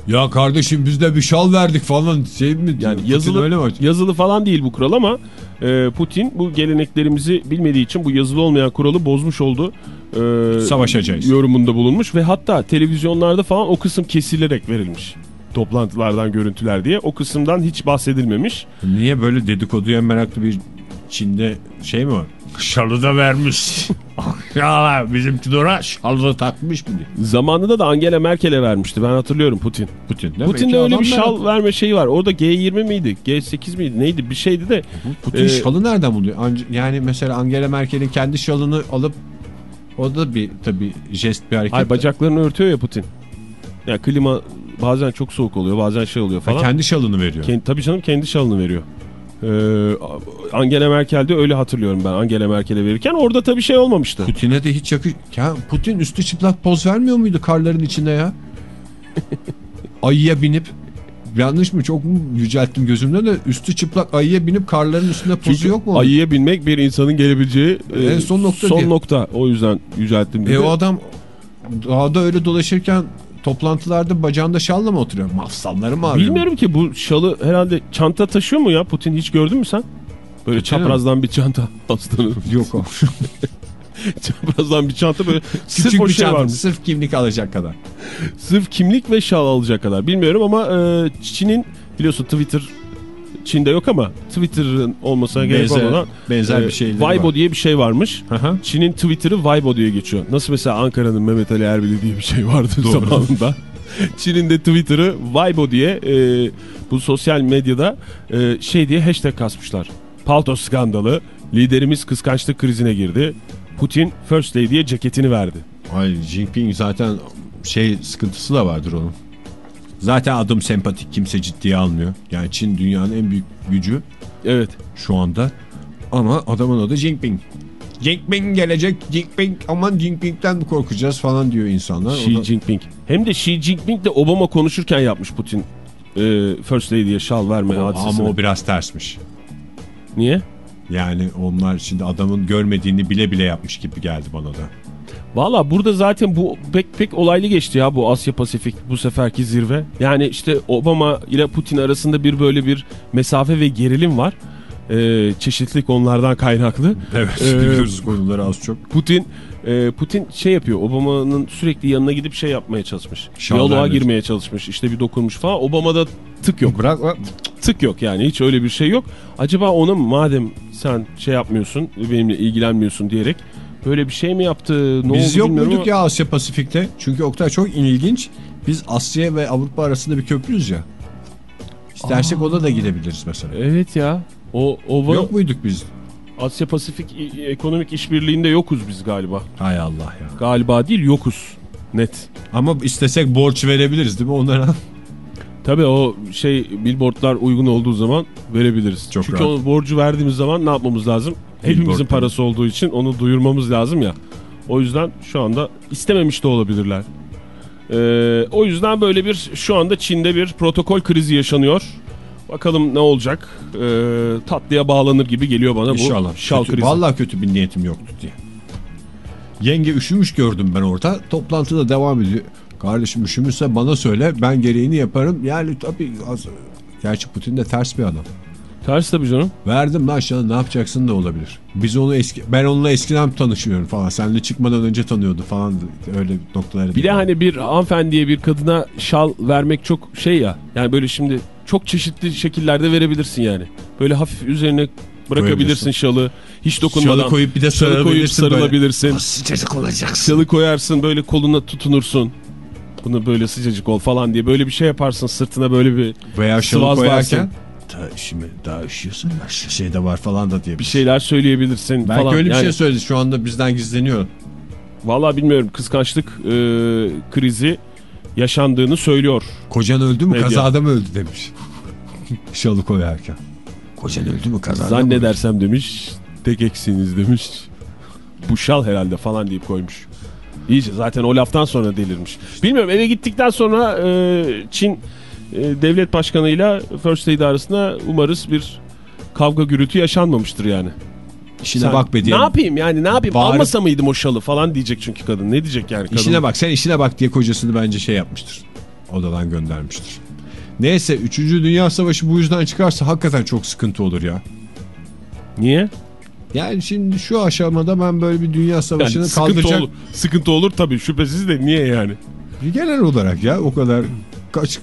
Ya kardeşim biz de bir şal verdik falan şey mi? Yani Putin yazılı öyle mi? yazılı falan değil bu kural ama e, Putin bu geleneklerimizi bilmediği için bu yazılı olmayan kuralı bozmuş oldu. E, Savaşacağız. Yorumunda bulunmuş ve hatta televizyonlarda falan o kısım kesilerek verilmiş. Toplantılardan görüntüler diye o kısımdan hiç bahsedilmemiş. Niye böyle dedikoduya meraklı bir Çin'de şey mi var? Şalı da vermiş. *laughs* ya bizim Tudor'a şalı da takmış mı diye. Zamanında da Angela Merkel'e vermişti ben hatırlıyorum Putin. Putin de Putin'de belki öyle bir şal merak- verme şeyi var. Orada G20 miydi? G8 miydi? Neydi? Bir şeydi de. Putin Ee, şalı nereden buluyor? Yani mesela Angela Merkel'in kendi şalını alıp o da bir tabii jest bir hareket. Ay bacaklarını örtüyor ya Putin. Ya klima bazen çok soğuk oluyor, bazen şey oluyor Ha, falan. kendi şalını veriyor. Kendi, tabii canım kendi şalını veriyor. Ee, Angela Merkel'de öyle hatırlıyorum ben Angela Merkel'e verirken orada tabii şey olmamıştı. Putin'e de hiç yakış... Ya Putin üstü çıplak poz vermiyor muydu karların içinde ya? *laughs* Ayıya binip yanlış mı çok mu yücelttim gözümde de üstü çıplak ayıya binip karların üstünde pozu Çünkü yok mu? ayıya binmek bir insanın gelebileceği e, En son nokta son diye. nokta. O yüzden yücelttim dedi. E o adam dağda öyle dolaşırken toplantılarda bacağında şalla mı oturuyor? Mafsalları mı arıyor? Bilmiyorum ki bu şalı herhalde çanta taşıyor mu ya Putin hiç gördün mü sen? Böyle mi? çaprazdan bir çanta *laughs* aslanın. Yok o. *laughs* çaprazdan bir çanta böyle sırf Küçük o bir şey çanta, varmış. sırf kimlik alacak kadar. Sırf kimlik ve şal alacak kadar. Bilmiyorum ama e, Çin'in biliyorsun Twitter Çin'de yok ama Twitter'ın olmasına gerek olmadan benzer bir şeyleri Weibo var. diye bir şey varmış. Çin'in Twitter'ı Weibo diye geçiyor. Nasıl mesela Ankara'nın Mehmet Ali Erbil'i diye bir şey vardı Doğru. zamanında. *laughs* Çin'in de Twitter'ı Weibo diye e, bu sosyal medyada e, şey diye hashtag kasmışlar. Palto skandalı, liderimiz kıskançlık krizine girdi. Putin First Lady'ye ceketini verdi. Ay Jinping zaten şey sıkıntısı da vardır onun. Zaten adım sempatik kimse ciddiye almıyor. Yani Çin dünyanın en büyük gücü Evet. şu anda. Ama adamın adı Jinping. Jinping gelecek Jinping aman Jinping'den mi korkacağız falan diyor insanlar. Xi da- Jinping. Hem de Xi Jinping de Obama konuşurken yapmış Putin. E, First Lady'ye şal verme hadisesini. ama o biraz tersmiş. Niye? Yani onlar şimdi adamın görmediğini bile bile yapmış gibi geldi bana da. Valla burada zaten bu pek pek olaylı geçti ya bu Asya Pasifik bu seferki zirve. Yani işte Obama ile Putin arasında bir böyle bir mesafe ve gerilim var. Ee, çeşitli konulardan kaynaklı. Evet Ee, biliyoruz konuları az çok. Putin e, Putin şey yapıyor. Obama'nın sürekli yanına gidip şey yapmaya çalışmış. Diyaloğa girmeye çalışmış. İşte bir dokunmuş falan. Obama'da tık yok. Bırak Tık yok yani hiç öyle bir şey yok. Acaba ona madem sen şey yapmıyorsun benimle ilgilenmiyorsun diyerek böyle bir şey mi yaptı? Ne Biz oldu yok muyduk ama- ya Asya Pasifik'te? Çünkü Oktay çok ilginç. Biz Asya ve Avrupa arasında bir köprüyüz ya. İstersek ona da gidebiliriz mesela. Evet ya. O ova Yok muyduk biz? Asya Pasifik Ekonomik İşbirliği'nde yokuz biz galiba. Hay Allah ya. Galiba değil yokuz. Net. Ama istesek borç verebiliriz değil mi onlara? *laughs* Tabii o şey billboardlar uygun olduğu zaman verebiliriz. Çok Çünkü rahat. o borcu verdiğimiz zaman ne yapmamız lazım? Hepimizin parası olduğu için onu duyurmamız lazım ya. O yüzden şu anda istememiş de olabilirler. Ee, o yüzden böyle bir şu anda Çin'de bir protokol krizi yaşanıyor. Bakalım ne olacak? Ee, tatlıya bağlanır gibi geliyor bana İnşallah. bu şal Kötü- krizi. Vallahi kötü bir niyetim yoktu diye. Yenge üşümüş gördüm ben orada. Toplantıda devam ediyor. Kardeşim üşümüşse bana söyle ben gereğini yaparım. Yani tabii az... Gerçi Putin de ters bir adam. Ters tabii canım. Verdim lan aşağıda ne yapacaksın da olabilir. Biz onu eski ben onunla eskiden tanışıyorum falan. Seninle çıkmadan önce tanıyordu falan öyle noktaları. Bir de hani bir hanımefendiye bir kadına şal vermek çok şey ya. Yani böyle şimdi çok çeşitli şekillerde verebilirsin yani. Böyle hafif üzerine bırakabilirsin şalı. Hiç dokunmadan. Şalı koyup bir de Şalı koyup sarılabilirsin böyle. sarılabilirsin. Sıcacık olacaksın. Şalı koyarsın böyle koluna tutunursun. Bunu böyle sıcacık ol falan diye böyle bir şey yaparsın sırtına böyle bir Veya şalı koyarken daha üşüme, daha üşüyorsun başka şey de var falan da diye. bir şeyler söyleyebilirsin Belki falan. öyle bir Yani şey söyledi şu anda bizden gizleniyor. Vallahi bilmiyorum kıskançlık e, krizi yaşandığını söylüyor. Kocan öldü mü Medya. kazada mı öldü demiş. *laughs* şalı koyarken. Kocan öldü mü kazada mı? Zannedersem demiş tek eksiğiniz demiş. Bu şal herhalde falan deyip koymuş. İyice zaten o laftan sonra delirmiş. Bilmiyorum eve gittikten sonra e, Çin e, devlet başkanıyla First Lady arasında umarız bir kavga gürültü yaşanmamıştır yani. İşine Sen- bak be diye. Ne yapayım yani ne yapayım Bağırıp- almasa mıydım o şalı falan diyecek çünkü kadın. Ne diyecek yani kadın? İşine bak sen işine bak diye kocasını bence şey yapmıştır. odadan göndermiştir. Neyse 3. Dünya Savaşı bu yüzden çıkarsa hakikaten çok sıkıntı olur ya. Niye? Yani şimdi şu aşamada ben böyle bir dünya savaşını Yani sıkıntı, kaldıracak olur, sıkıntı olur tabii şüphesiz de niye yani? genel olarak ya o kadar kaç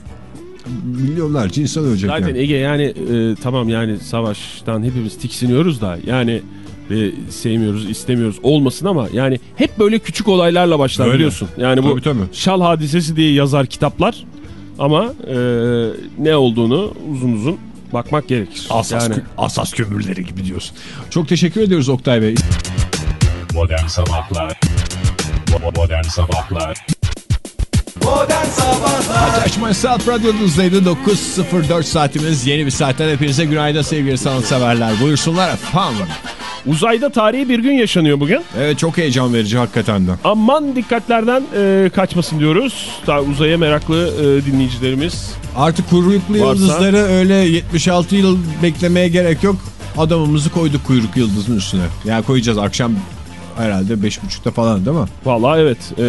milyonlarca insan ölecek Zaten yani. Ege yani e, tamam yani savaştan hepimiz tiksiniyoruz da yani ve sevmiyoruz istemiyoruz olmasın ama yani hep böyle küçük olaylarla başlar Öyle. biliyorsun. Yani bu Tabii, tabii. şal hadisesi diye yazar kitaplar ama e, ne olduğunu uzun uzun bakmak gerekir. Asas, yani, kö- asas kömürleri gibi diyorsun. Çok teşekkür ediyoruz Oktay Bey. Modern Sabahlar Bo- Modern Sabahlar Açma Saat Radyo'nuzdaydı. 9.04 saatimiz. Yeni bir saatten hepinize günaydın sevgili sanatseverler. Buyursunlar efendim. uzayda tarihi bir gün yaşanıyor bugün. Evet çok heyecan verici hakikaten de. Aman dikkatlerden e, kaçmasın diyoruz. Daha uzaya meraklı e, dinleyicilerimiz. Artık kuyruklu Varsa- yıldızları öyle 76 yıl beklemeye gerek yok. Adamımızı koyduk kuyruk yıldızın üstüne. Yani koyacağız akşam herhalde 5.30'da falan değil mi? Vallahi evet. e,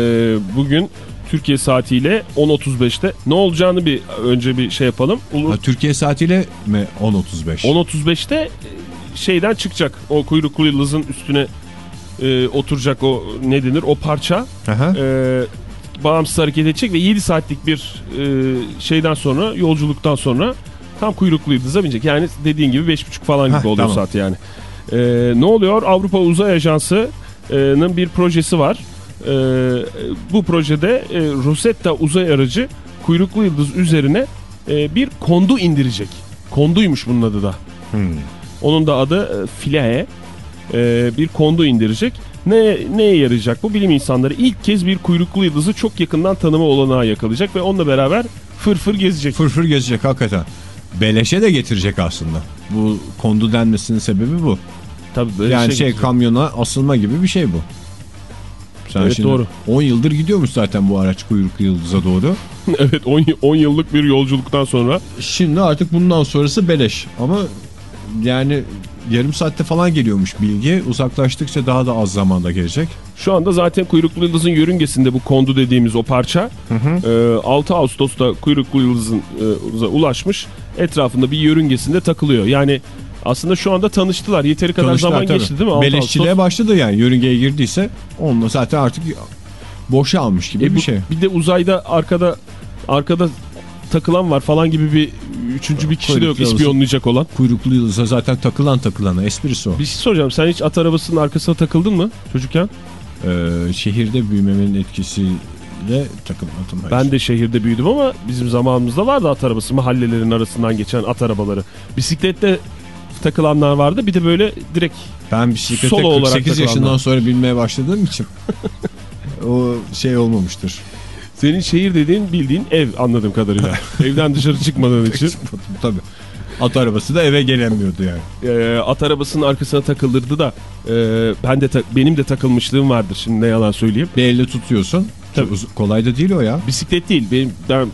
bugün Türkiye saatiyle 10.35'te ne olacağını bir önce bir şey yapalım. Ulu- Ha, Türkiye saatiyle mi 10.35? 10.35'te e, şeyden çıkacak. O kuyruklu yıldızın üstüne e, oturacak o ne denir o parça. Aha. E, bağımsız hareket edecek ve 7 saatlik bir e, şeyden sonra yolculuktan sonra tam kuyruklu yıldıza binecek. Yani dediğin gibi 5.30 falan gibi Heh, oluyor tamam. saat yani. E, ne oluyor? Avrupa Uzay Ajansı'nın bir projesi var. E, bu projede e, Rosetta uzay aracı kuyruklu yıldız üzerine e, bir kondu indirecek. Konduymuş bunun adı da. Hmm. Onun da adı e, Philae. E, bir kondu indirecek. Ne neye yarayacak bu? Bilim insanları ilk kez bir kuyruklu yıldızı çok yakından tanıma olanağı yakalayacak ve onunla beraber fırfır gezecek. Fırfır gezecek hakikaten. Beleşe de getirecek aslında. Bu kondu denmesinin sebebi bu. Tabii böyle yani şey, gezecek. kamyona asılma gibi bir şey bu. Sen Evet, doğru. 10 yıldır gidiyormuş zaten bu araç kuyruklu yıldıza doğru. *laughs* evet 10, 10 yıllık bir yolculuktan sonra Şimdi artık bundan sonrası beleş. Ama yani yarım saatte falan geliyormuş bilgi. Uzaklaştıkça daha da az zamanda gelecek. şu anda zaten kuyruklu yıldızın yörüngesinde bu kondu dediğimiz o parça e, 6 Ağustos'ta kuyruklu yıldızın e, ulaşmış etrafında bir yörüngesinde takılıyor. Yani aslında şu anda tanıştılar. Yeteri kadar Tanıştılar zaman tabii. geçti değil mi? 6 Beleşçiliğe başladı yani. Yörüngeye girdiyse onunla zaten artık boşa almış gibi E bu- bir şey. Bir de uzayda arkada arkada takılan var falan gibi bir üçüncü bir kişi de yok Kuyruklu yıldızı. ispiyonlayacak olan. Kuyruklu yıldıza zaten takılan takılana esprisi o. Bir şey soracağım. Sen hiç at arabasının arkasına takıldın mı çocukken? Ee, şehirde büyümemin etkisiyle takılmadım. Ben de şehirde büyüdüm ama bizim zamanımızda vardı at arabası. Mahallelerin arasından geçen at arabaları. Bisiklette takılanlar vardı. Bir de böyle direkt Ben bisiklete Solo olarak 48 yaşından takılanlar. sonra binmeye başladığım için *laughs* o şey olmamıştır. senin şehir dediğin bildiğin ev anladığım kadarıyla. *laughs* Evden dışarı çıkmadığın için Tabii. At arabası da eve gelemiyordu yani. e, at arabasının arkasına takılırdı da e, ben de benim de takılmışlığım vardır. Şimdi ne yalan söyleyeyim. Bir elle tutuyorsun. Tabii. Kolay da değil o ya. Bisiklet değil. Benim ben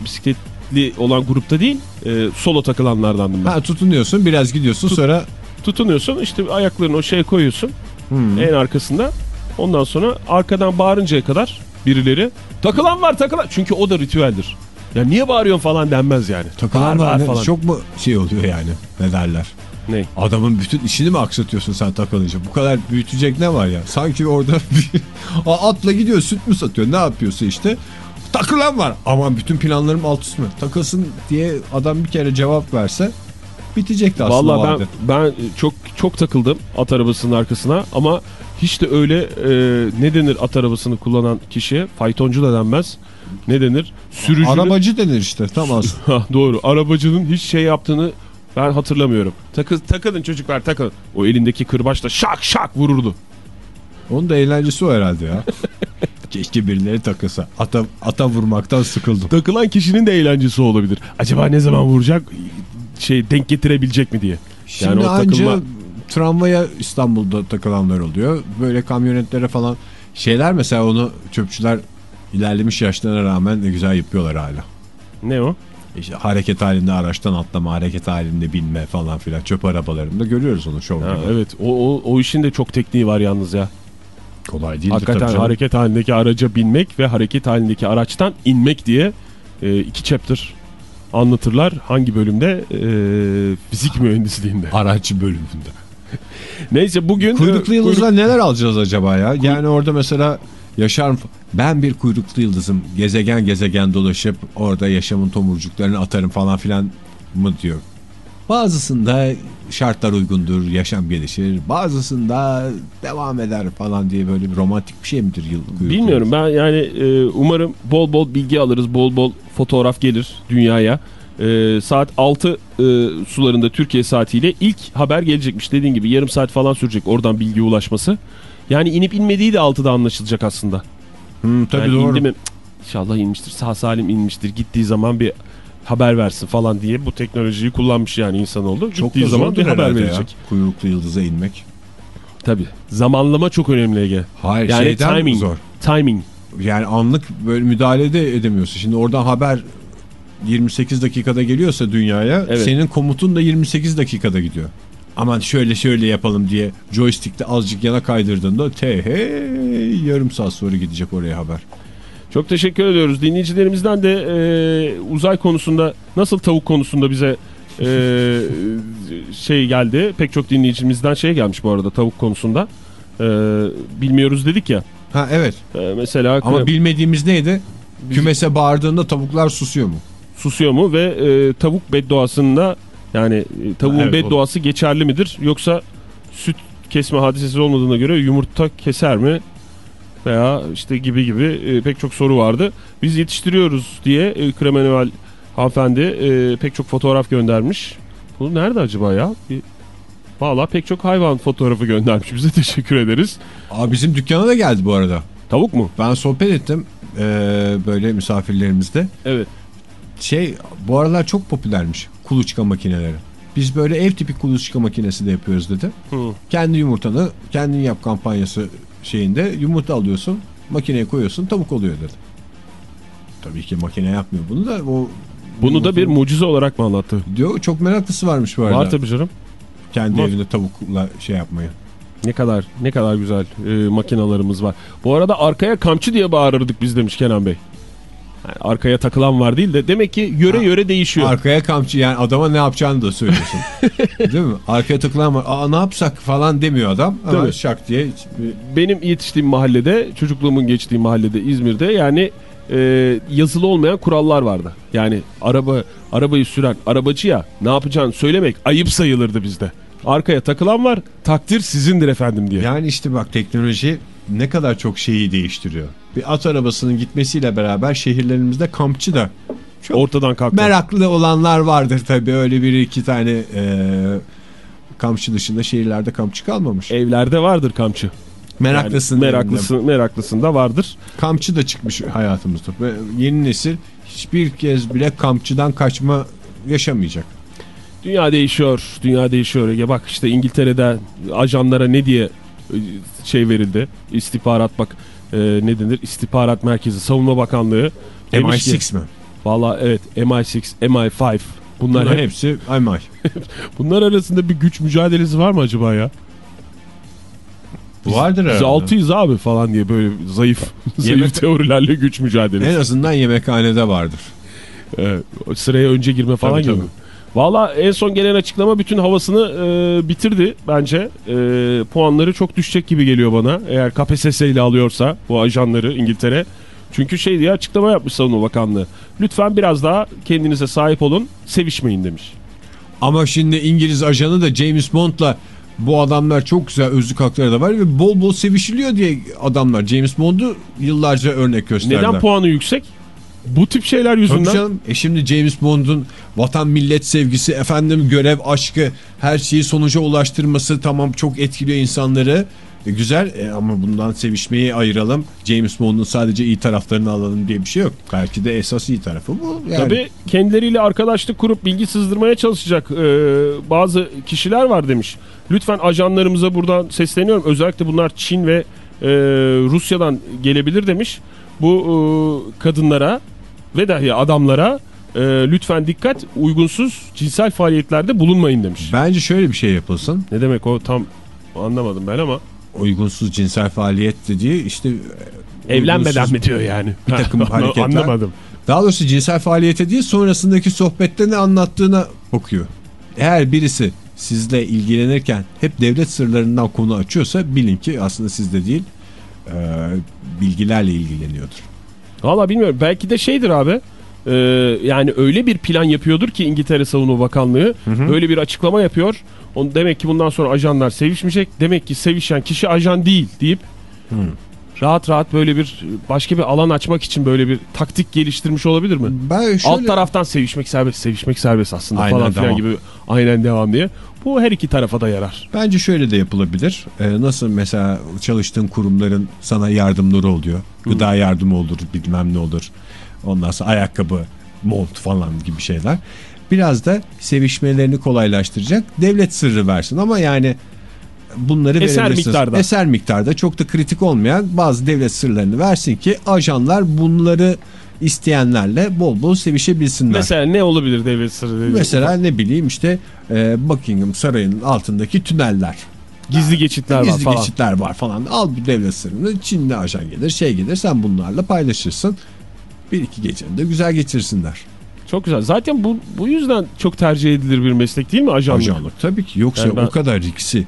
bisikletli olan grupta değil. e, solo takılanlardandım ben. Ha tutunuyorsun biraz gidiyorsun sonra Tutunuyorsun işte ayaklarını o şeye koyuyorsun. Hmm. En arkasında. Ondan sonra arkadan bağırıncaya kadar birileri takılan var takılan. Çünkü o da ritüeldir. Ya niye bağırıyorsun falan denmez yani. takılan var. falan. Çok mu şey oluyor yani ne derler. Ne? Adamın bütün işini mi aksatıyorsun sen takılınca? Bu kadar büyütecek ne var ya? Sanki orada *laughs* bir atla gidiyor süt mü satıyor ne yapıyorsa işte. Takılan var. Aman bütün planlarım alt üst mü? Takılsın diye adam bir kere cevap verse bitecekti aslında Vallahi vardı. ben ben çok çok takıldım at arabasının arkasına ama hiç de öyle e, ne denir at arabasını kullanan kişiye faytoncu da denmez. Ne denir? Sürücünün Arabacı denir işte tam *laughs* aslında. Ha, doğru. Arabacının hiç şey yaptığını ben hatırlamıyorum. Takı, takılın çocuklar takılın. O elindeki kırbaçla şak şak vururdu. Onun da eğlencesi o herhalde ya. *laughs* Keşke birileri takılsa. Ata, ata vurmaktan sıkıldım. Takılan kişinin de eğlencesi olabilir. Acaba ne zaman vuracak şey denk getirebilecek mi diye. Şimdi o anca takılma- tramvaya İstanbul'da takılanlar oluyor. Böyle kamyonetlere falan şeyler mesela onu çöpçüler ilerlemiş yaşlarına rağmen de güzel yapıyorlar hala. Ne o? İşte hareket halinde araçtan atlama, hareket halinde binme falan filan çöp arabalarında görüyoruz onu. Ha, evet o, o, o işin de çok tekniği var yalnız ya. Kolay tabii Hakikaten canım. hareket halindeki araca binmek ve hareket halindeki araçtan inmek diye e, iki chapter anlatırlar. Hangi bölümde? E, fizik mühendisliğinde. *laughs* Araç bölümünde. Neyse bugün... Kuyruklu e, yıldızla neler alacağız acaba ya? Yani orada mesela yaşar ben bir kuyruklu yıldızım gezegen gezegen dolaşıp orada yaşamın tomurcuklarını atarım falan filan mı diyor. Bazısında şartlar uygundur, yaşam gelişir. Bazısında devam eder falan diye böyle bir romantik bir şey midir yıl Bilmiyorum ben yani e, umarım bol bol bilgi alırız, bol bol fotoğraf gelir dünyaya. E, saat 6 e, sularında Türkiye saatiyle ilk haber gelecekmiş. Dediğin gibi yarım saat falan sürecek oradan bilgiye ulaşması. Yani inip inmediği de 6'da anlaşılacak aslında. Hı, tabii yani doğru. indi mi? Cık, İnşallah inmiştir, sağ salim inmiştir. Gittiği zaman bir haber versin falan diye bu teknolojiyi kullanmış yani insanoğlu. Çok da zaman bir haber herhalde ya, verecek. Kuyruklu yıldıza inmek. Tabii. Zamanlama çok önemli Ege. Hayır Yani şeyden timing. zor. Timing. Yani anlık böyle müdahale de edemiyorsun. Şimdi oradan haber 28 dakikada geliyorsa dünyaya Evet. senin komutun da 28 dakikada gidiyor. Aman şöyle şöyle yapalım diye joystick'te azıcık yana kaydırdığında te hey, yarım saat sonra gidecek oraya haber. Çok teşekkür ediyoruz. Dinleyicilerimizden de e, uzay konusunda nasıl tavuk konusunda bize e, şey geldi. Pek çok dinleyicimizden şey gelmiş bu arada tavuk konusunda. E, bilmiyoruz dedik ya. Ha evet E, mesela ama bilmediğimiz neydi? Kümese bağırdığında tavuklar susuyor mu? susuyor mu ve e, tavuk bedduasında yani e, tavuğun Ha, evet, bedduası geçerli midir yoksa süt kesme hadisesi olmadığına göre yumurta keser mi veya işte gibi gibi e, pek çok soru vardı. Biz yetiştiriyoruz diye e, Kremenuel hanımefendi e, pek çok fotoğraf göndermiş. Bu nerede acaba ya? Bir, Valla pek çok hayvan fotoğrafı göndermiş bize *laughs* teşekkür ederiz. Aa, bizim dükkana da geldi bu arada. Tavuk mu? Ben sohbet ettim ee, böyle misafirlerimizle. Evet. Şey bu aralar çok popülermiş kuluçka makineleri. Biz böyle ev tipi kuluçka makinesi de yapıyoruz dedi. Hı. Kendi yumurtanı kendin yap kampanyası şeyinde yumurta alıyorsun makineye koyuyorsun tavuk oluyor dedi. Tabii ki makine yapmıyor bunu da o Bunu da bir mucize olarak mı anlattı? diyor çok meraklısı varmış bu arada. Var tabii canım. Kendi Var. evinde tavukla şey yapmayı. Ne kadar ne kadar güzel e, makinalarımız var. Bu arada arkaya kamçı diye bağırırdık biz demiş Kenan Bey. Yani arkaya takılan var değil de demek ki yöre Ha, yöre değişiyor. Arkaya kamçı yani adama ne yapacağını da söylüyorsun. *laughs* Değil mi? Arkaya takılan var. Aa ne yapsak falan demiyor adam. Tabii. şak diye Benim yetiştiğim mahallede, çocukluğumun geçtiği mahallede İzmir'de yani e, yazılı olmayan kurallar vardı. Yani araba arabayı süren arabacıya ne yapacağını söylemek ayıp sayılırdı bizde. Arkaya takılan var, takdir sizindir efendim diye. Yani işte bak teknoloji ne kadar çok şeyi değiştiriyor. Bir at arabasının gitmesiyle beraber şehirlerimizde kampçı da çok Ortadan kalktı. meraklı olanlar vardır tabii. Öyle bir iki tane e, kampçı dışında şehirlerde kampçı kalmamış. Evlerde vardır kamçı. Meraklısın. Yani meraklısın, meraklısında vardır. Kampçı da çıkmış hayatımızda. Ve yeni nesil hiçbir kez bile kampçıdan kaçma yaşamayacak. Dünya değişiyor, dünya değişiyor. Ege bak işte İngiltere'de ajanlara ne diye şey verildi? İstihbarat bak e, ne denir? İstihbarat Merkezi, Savunma Bakanlığı. demiş ki- MI6 mi? Valla evet MI6, MI5 bunlar, Bunlar hep, hepsi MI. *laughs* bunlar arasında bir güç mücadelesi var mı acaba ya? Vardır Biz herhalde. 600 abi falan diye böyle zayıf *laughs* zayıf Yemek- teorilerle güç mücadelesi. En azından yemekhanede vardır. Evet, sıraya önce girme falan Tabii, gibi. tabii. Valla en son gelen açıklama bütün havasını e, bitirdi bence. E, puanları çok düşecek gibi geliyor bana. Eğer KPSS ile alıyorsa bu ajanları İngiltere. Çünkü şey diye açıklama yapmış Savunma Bakanlığı. Lütfen biraz daha kendinize sahip olun, sevişmeyin demiş. Ama şimdi İngiliz ajanı da James Bond'la bu adamlar çok güzel özlük hakları da var ve bol bol sevişiliyor diye adamlar James Bond'u yıllarca örnek gösterdiler. Neden puanı yüksek? Bu tip şeyler Tabii yüzünden. canım. E şimdi James Bond'un vatan millet sevgisi, efendim görev aşkı, her şeyi sonuca ulaştırması tamam çok etkiliyor insanları. E, güzel e, ama bundan sevişmeyi ayıralım. James Bond'un sadece iyi taraflarını alalım diye bir şey yok. Belki de esas iyi tarafı bu. Yani. Tabii kendileriyle arkadaşlık kurup bilgi sızdırmaya çalışacak e, bazı kişiler var demiş. Lütfen ajanlarımıza buradan sesleniyorum. Özellikle bunlar Çin ve e, Rusya'dan gelebilir demiş. Bu e, kadınlara ve dahi adamlara e, lütfen dikkat uygunsuz cinsel faaliyetlerde bulunmayın demiş. Bence şöyle bir şey yapılsın. Ne demek o tam anlamadım ben ama. Uygunsuz cinsel faaliyet dediği işte e, Evlenmeden mi diyor yani? Bir takım *laughs* hareketler. Anlamadım. Daha doğrusu cinsel faaliyete değil sonrasındaki sohbette ne anlattığına bakıyor. Eğer birisi sizle ilgilenirken hep devlet sırlarından konu açıyorsa bilin ki aslında sizde değil e, bilgilerle ilgileniyordur. Valla bilmiyorum belki de şeydir abi. e, yani öyle bir plan yapıyordur ki İngiltere Savunma Bakanlığı öyle bir açıklama yapıyor. On, demek ki bundan sonra ajanlar sevişmeyecek. Demek ki sevişen kişi ajan değil deyip rahat rahat böyle bir başka bir alan açmak için böyle bir taktik geliştirmiş olabilir mi? Ben şöyle... Alt taraftan sevişmek serbest, sevişmek serbest aslında Aynen, falan filan gibi aynen devam diye. Bu her iki tarafa da yarar. Bence şöyle de yapılabilir. Ee, nasıl mesela çalıştığın kurumların sana yardımları oluyor. Gıda yardımı olur, bilmem ne olur. Ondan sonra ayakkabı, mont falan gibi şeyler. Biraz da sevişmelerini kolaylaştıracak devlet sırrı versin ama yani bunları Eser miktarda. Eser miktarda çok da kritik olmayan bazı devlet sırlarını versin ki ajanlar bunları isteyenlerle bol bol sevişebilsinler. Mesela ne olabilir devlet sırrı? Mesela ne bileyim işte e, Buckingham Sarayı'nın altındaki tüneller. gizli geçitler var Gizli falan. geçitler var falan. Al bu devlet sırrını Çinli ajan gelir şey gelir sen bunlarla paylaşırsın. Bir iki geceni de güzel geçirsinler. Çok güzel. Zaten bu bu yüzden çok tercih edilir bir meslek değil mi ajanlık? Ajanlık tabii ki yoksa Yani ben- o kadar riksi.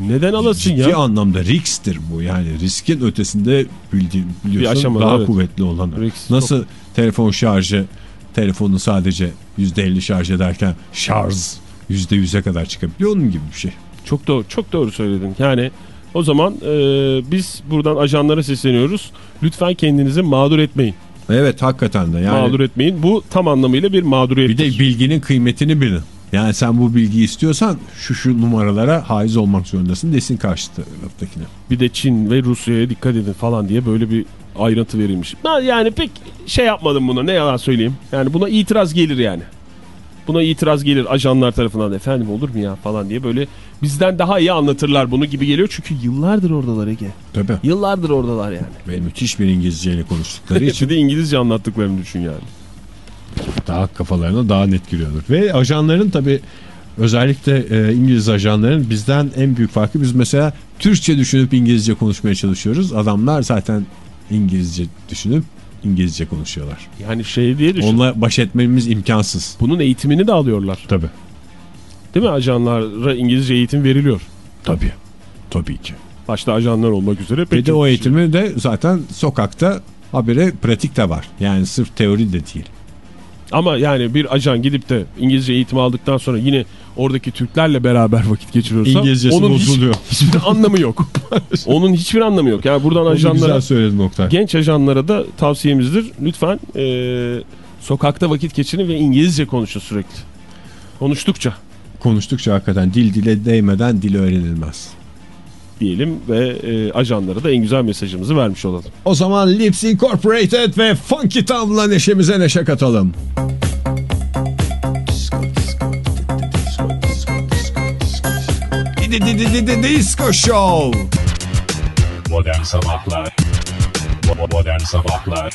Neden alasın Ciddi ya? anlamda rikstir bu yani riskin ötesinde bildiğin biliyorsun aşama, daha evet. kuvvetli olan. Risk Nasıl telefon şarjı telefonu sadece %50 şarj ederken şarj %100'e kadar çıkabiliyor onun gibi bir şey. Çok doğru, çok doğru söyledin. Yani o zaman e, biz buradan ajanlara sesleniyoruz. Lütfen kendinizi mağdur etmeyin. Evet hakikaten de yani Mağdur etmeyin. Bu tam anlamıyla bir mağduriyet. bir de bilginin kıymetini bilin. Yani sen bu bilgiyi istiyorsan şu şu numaralara haiz olmak zorundasın desin karşı taraftakine. bir de Çin ve Rusya'ya dikkat edin falan diye böyle bir ayrıntı verilmiş. Ben yani pek şey yapmadım buna ne yalan söyleyeyim. Yani buna itiraz gelir yani. Buna itiraz gelir ajanlar tarafından efendim olur mu ya falan diye böyle bizden daha iyi anlatırlar bunu gibi geliyor. Çünkü yıllardır oradalar Ege. Tabii. Yıllardır oradalar yani. Ve müthiş bir İngilizceyle konuştukları *laughs* bir için de İngilizce anlattıklarını düşün yani. Daha kafalarına daha net giriyordur. Ve ajanların tabii özellikle e, İngiliz ajanların bizden en büyük farkı biz mesela Türkçe düşünüp İngilizce konuşmaya çalışıyoruz. Adamlar zaten İngilizce düşünüp İngilizce konuşuyorlar. Yani şey diye düşün. Onunla baş etmemiz imkansız. Bunun eğitimini de alıyorlar. Tabii. Değil mi? Ajanlara İngilizce eğitim veriliyor. Tabii. Tabii ki. Başta ajanlar olmak üzere. Ve pek de çok o eğitimi de zaten sokakta habire pratik de var. Yani sırf teori de değil. Ama yani bir ajan gidip de İngilizce eğitimi aldıktan sonra yine oradaki Türklerle beraber vakit geçiriyorsa İngilizcesi onun hiç- bozuluyor. *laughs* hiçbir anlamı yok. *laughs* onun hiçbir anlamı yok. Yani buradan Onu ajanlara, söyledin Oktay. genç ajanlara da tavsiyemizdir. Lütfen eee, sokakta vakit geçirin ve İngilizce konuşun sürekli. Konuştukça Konuştukça hakikaten dil dile değmeden dil öğrenilmez. Diyelim ve eee, ajanlara da en güzel mesajımızı vermiş olalım. O zaman Lips Incorporated ve Funky Town'la neşemize neşe katalım. Disco show. Modern Sabahlar Bo- Modern Sabahlar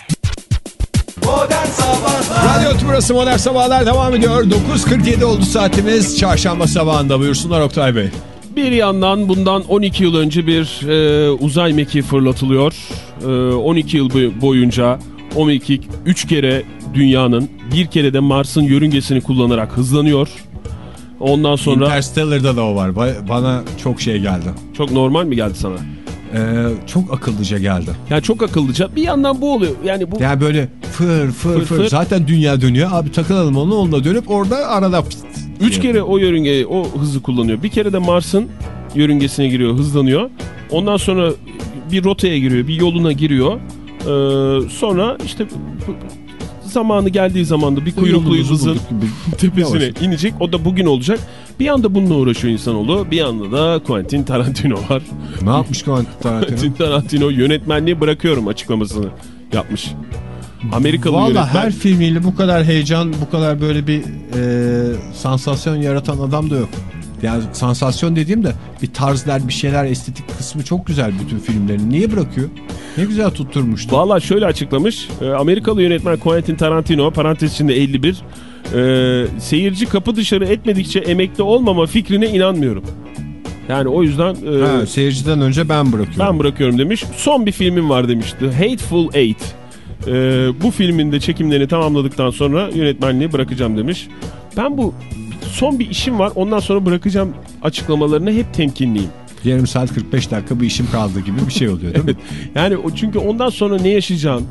Radyo Tümrüt'ü Modern Sabahlar devam ediyor. 9.47 oldu saatimiz. Çarşamba sabahında buyursunlar Oktay Bey. Bir yandan bundan 12 yıl önce bir e, uzay mekiği fırlatılıyor. E, 12 yıl boy- boyunca o mekik 3 kere dünyanın bir kere de Mars'ın yörüngesini kullanarak hızlanıyor. Ondan sonra Interstellar'da da o var. Ba- Bana çok şey geldi. çok normal mi geldi sana? Ee, çok akıllıca geldi. Yani çok akıllıca. Bir yandan bu oluyor. Yani bu Yani böyle fır fır Fır fır. fır. Zaten dünya dönüyor. Abi takılalım onu onunla dönüp orada arada 3 kere o yörüngeyi o hızı kullanıyor. Bir kere de Mars'ın yörüngesine giriyor, hızlanıyor. Ondan sonra bir rotaya giriyor, bir yoluna giriyor. Ee, sonra işte zamanı geldiği zaman da bir kuyruklu yıldızın *laughs* tepesine Yavaş. inecek. O da bugün olacak. Bir anda bununla uğraşıyor insanoğlu. Bir yanda da Quentin Tarantino var. Ne yapmış Quentin Tarantino? *laughs* Quentin Tarantino yönetmenliği bırakıyorum açıklamasını yapmış. Amerikalı Valla yönetmen. her filmiyle bu kadar heyecan, bu kadar böyle bir e, sansasyon yaratan adam da yok. Yani sansasyon dediğim de bir tarzlar, bir şeyler, estetik kısmı çok güzel bütün filmlerin. Niye bırakıyor? Ne güzel tutturmuştu. Valla şöyle açıklamış. e, Amerikalı yönetmen Quentin Tarantino parantez içinde 51 e, seyirci kapı dışarı etmedikçe emekli olmama fikrine inanmıyorum. Yani o yüzden e, Ha, seyirciden önce ben bırakıyorum. ben bırakıyorum demiş. Son bir filmim var demişti. Hateful Eight. E, bu filmin de çekimlerini tamamladıktan sonra yönetmenliği bırakacağım demiş. Ben bu son bir işim var ondan sonra bırakacağım açıklamalarına hep temkinliyim. Yarım saat 45 dakika bir işim kaldı gibi bir şey oluyor değil mi? *laughs* Yani o çünkü ondan sonra ne yaşayacağın,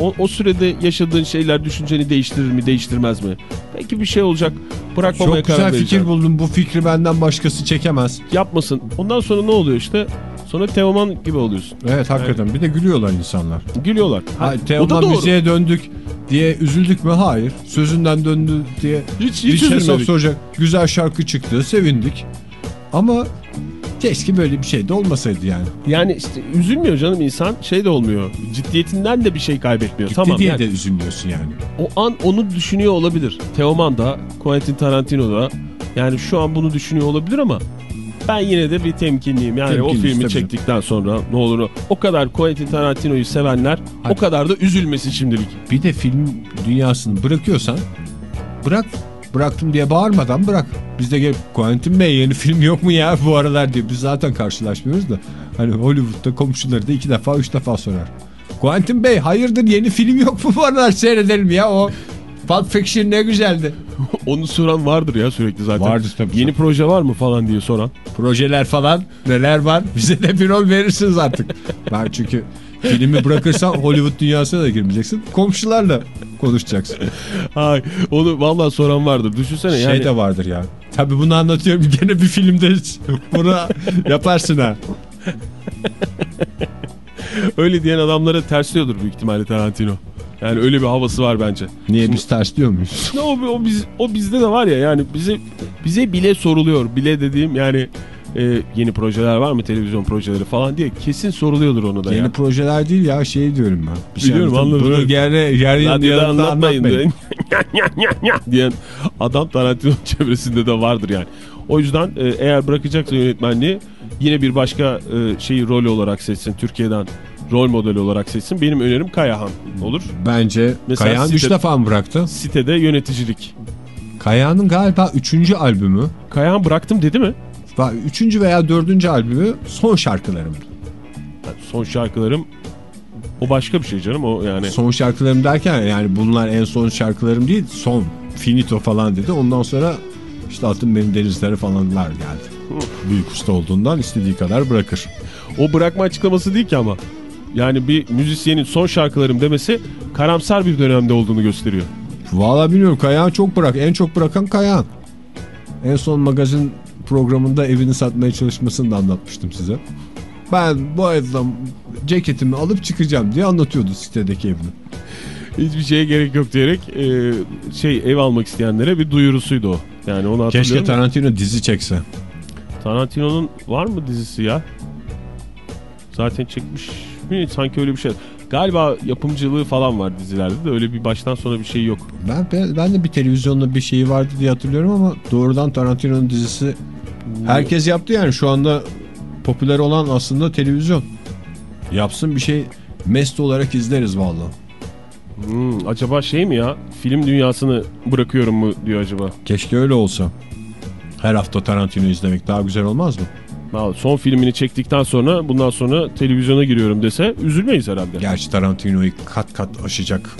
o, o sürede yaşadığın şeyler düşünceni değiştirir mi, değiştirmez mi? Belki bir şey olacak, bırakmamaya Çok karar güzel vereceksin. fikir buldum. Bu fikri benden başkası çekemez. Yapmasın. Ondan sonra ne oluyor işte? Sonra Teoman gibi oluyorsun. Evet hakikaten. Bir de gülüyorlar insanlar. Gülüyorlar. Ha, Teoman müziğe döndük diye üzüldük mü? Hayır. Sözünden döndü diye Hiç, bir hiç hesap üzülmedik. soracak. Güzel şarkı çıktı. Sevindik. Ama keşke böyle bir şey de olmasaydı yani. Yani işte üzülmüyor canım insan. Şey de olmuyor. Ciddiyetinden de bir şey kaybetmiyor. tamam diye yani de üzülmüyorsun yani. o an onu düşünüyor olabilir. Teoman da, Quentin Tarantino da yani şu an bunu düşünüyor olabilir ama ben yine de bir temkinliyim. Yani Temkinliyiz, o filmi tabii. çektikten sonra ne olur o kadar Quentin Tarantino'yu sevenler o kadar da üzülmesin şimdilik. Bir de film dünyasını bırakıyorsan bırak bıraktım diye bağırmadan bırak. Biz de gelip Quentin Bey yeni film yok mu ya bu aralar diye biz zaten karşılaşmıyoruz da hani Hollywood'da komşuları da iki defa üç defa sorar. Quentin Bey hayırdır yeni film yok mu bu aralar seyredelim ya o Pulp Fiction ne güzeldi. *laughs* Onu soran vardır ya sürekli zaten. Vardır tabii. Yeni proje var mı falan diye soran. Projeler falan neler var bize de bir rol verirsiniz artık. *laughs* Ben çünkü filmi bırakırsan Hollywood dünyasına da girmeyeceksin. Komşularla konuşacaksın. *laughs* Ay onu vallahi soran vardır. Düşünsene Şey yani. de vardır ya. Tabii bunu anlatıyorum gene bir filmde bunu yaparsın ha. *laughs* Öyle diyen adamlara tersliyordur büyük ihtimalle Tarantino. Yani öyle bir havası var bence. Niye biz ters diyor muyuz? *laughs* Ne o, o, biz, o bizde de var ya yani bize bize bile soruluyor. Bile dediğim yani e, yeni projeler var mı televizyon projeleri falan diye kesin soruluyordur onu da Yeni ya. projeler değil ya şey diyorum ben. Bir şey Biliyorum, anlatayım. anladım. Bunu yer yanında anlatmayın anlatmayın. *laughs* diyen, diyen adam Tarantino çevresinde de vardır yani. O yüzden e, eğer bırakacaksa yönetmenliği yine bir başka e, şeyi rol olarak seçsin. Türkiye'den rol modeli olarak seçsin. Benim önerim Kayahan olur. Bence Mesela Kayahan 3 site- defa mı bıraktı? Sitede yöneticilik. Kayahan'ın galiba 3. albümü. Kayahan bıraktım dedi mi? 3. veya 4. albümü son şarkılarım. Yani son şarkılarım o başka bir şey canım o yani. Son şarkılarım derken yani bunlar en son şarkılarım değil son finito falan dedi. Ondan sonra işte altın benim denizlere falanlar geldi. Büyük usta olduğundan istediği kadar bırakır. O bırakma açıklaması değil ki ama. Yani bir müzisyenin son şarkılarım demesi karamsar bir dönemde olduğunu gösteriyor. Valla bilmiyorum Kayahan çok bırak. En çok bırakan Kayahan. En son magazin programında evini satmaya çalışmasını da anlatmıştım size. Ben bu evden ceketimi alıp çıkacağım diye anlatıyordu sitedeki evini. Hiçbir şeye gerek yok diyerek e, şey ev almak isteyenlere bir duyurusuydu o. Yani onu Keşke. Tarantino dizi çekse. Tarantino'nun var mı dizisi ya? Zaten çekmiş mi? *laughs* Sanki öyle bir şey. Galiba yapımcılığı falan var dizilerde de öyle bir baştan sona bir şey yok. Ben, ben, de bir televizyonda bir şeyi vardı diye hatırlıyorum ama doğrudan Tarantino'nun dizisi herkes yaptı yani şu anda popüler olan aslında televizyon. Yapsın bir şey mest olarak izleriz vallahi. Hmm, acaba şey mi ya? Film dünyasını bırakıyorum mu diyor acaba? Keşke öyle olsa. Her hafta Tarantino izlemek daha güzel olmaz mı? Son filmini çektikten sonra bundan sonra televizyona giriyorum dese üzülmeyiz herhalde. Gerçi Tarantino'yu kat kat aşacak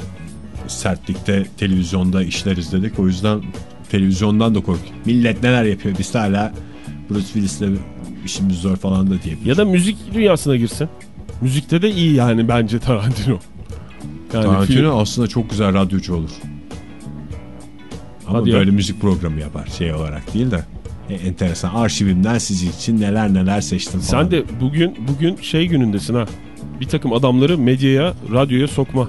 sertlikte televizyonda işler izledik. O yüzden televizyondan da kork. Millet neler yapıyor biz hala Bruce Willis'le işimiz zor falan da diyebiliriz. Ya da müzik dünyasına girsin. Müzikte de iyi yani bence Tarantino. Yani Tarantino film- aslında çok güzel radyocu olur. Ama Hadi ya. böyle müzik programı yapar şey olarak değil de. E, enteresan arşivimden sizin için neler neler seçtim falan. Sen de bugün bugün şey günündesin ha. Bir takım adamları medyaya, radyoya sokma.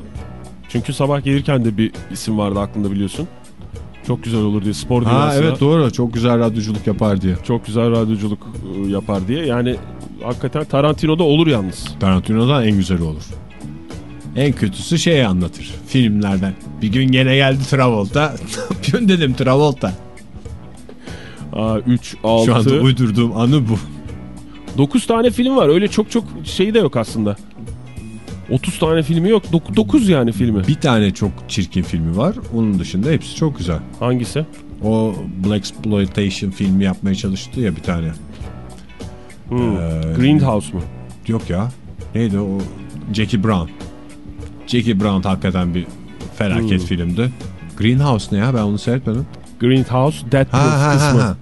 Çünkü sabah gelirken de bir isim vardı aklında biliyorsun. Çok güzel olur diye spor Ha dünyasına. evet doğru çok güzel radyoculuk yapar diye. Çok güzel radyoculuk ıı, yapar diye. Yani hakikaten Tarantino'da olur yalnız. Tarantino'dan en güzeli olur. En kötüsü şeyi anlatır filmlerden. Bir gün gene geldi Travolta. *laughs* ne yapıyorsun dedim Travolta. Aa, 3, 6, Şu anda uydurduğum anı bu. 9 tane film var. Öyle çok çok şeyi de yok aslında. 30 tane filmi yok. 9 yani filmi. Bir tane çok çirkin filmi var. Onun dışında hepsi çok güzel. Hangisi? O Black Exploitation filmi yapmaya çalıştı ya bir tane. Hmm. Ee, Greenhouse mu? Yok ya. Neydi o? Jackie Brown. Jackie Brown hakikaten bir felaket filmdi. Greenhouse ne ya ben onu seyretmedim. Greenhouse, Dead Proof ha kısmı. ha. ha.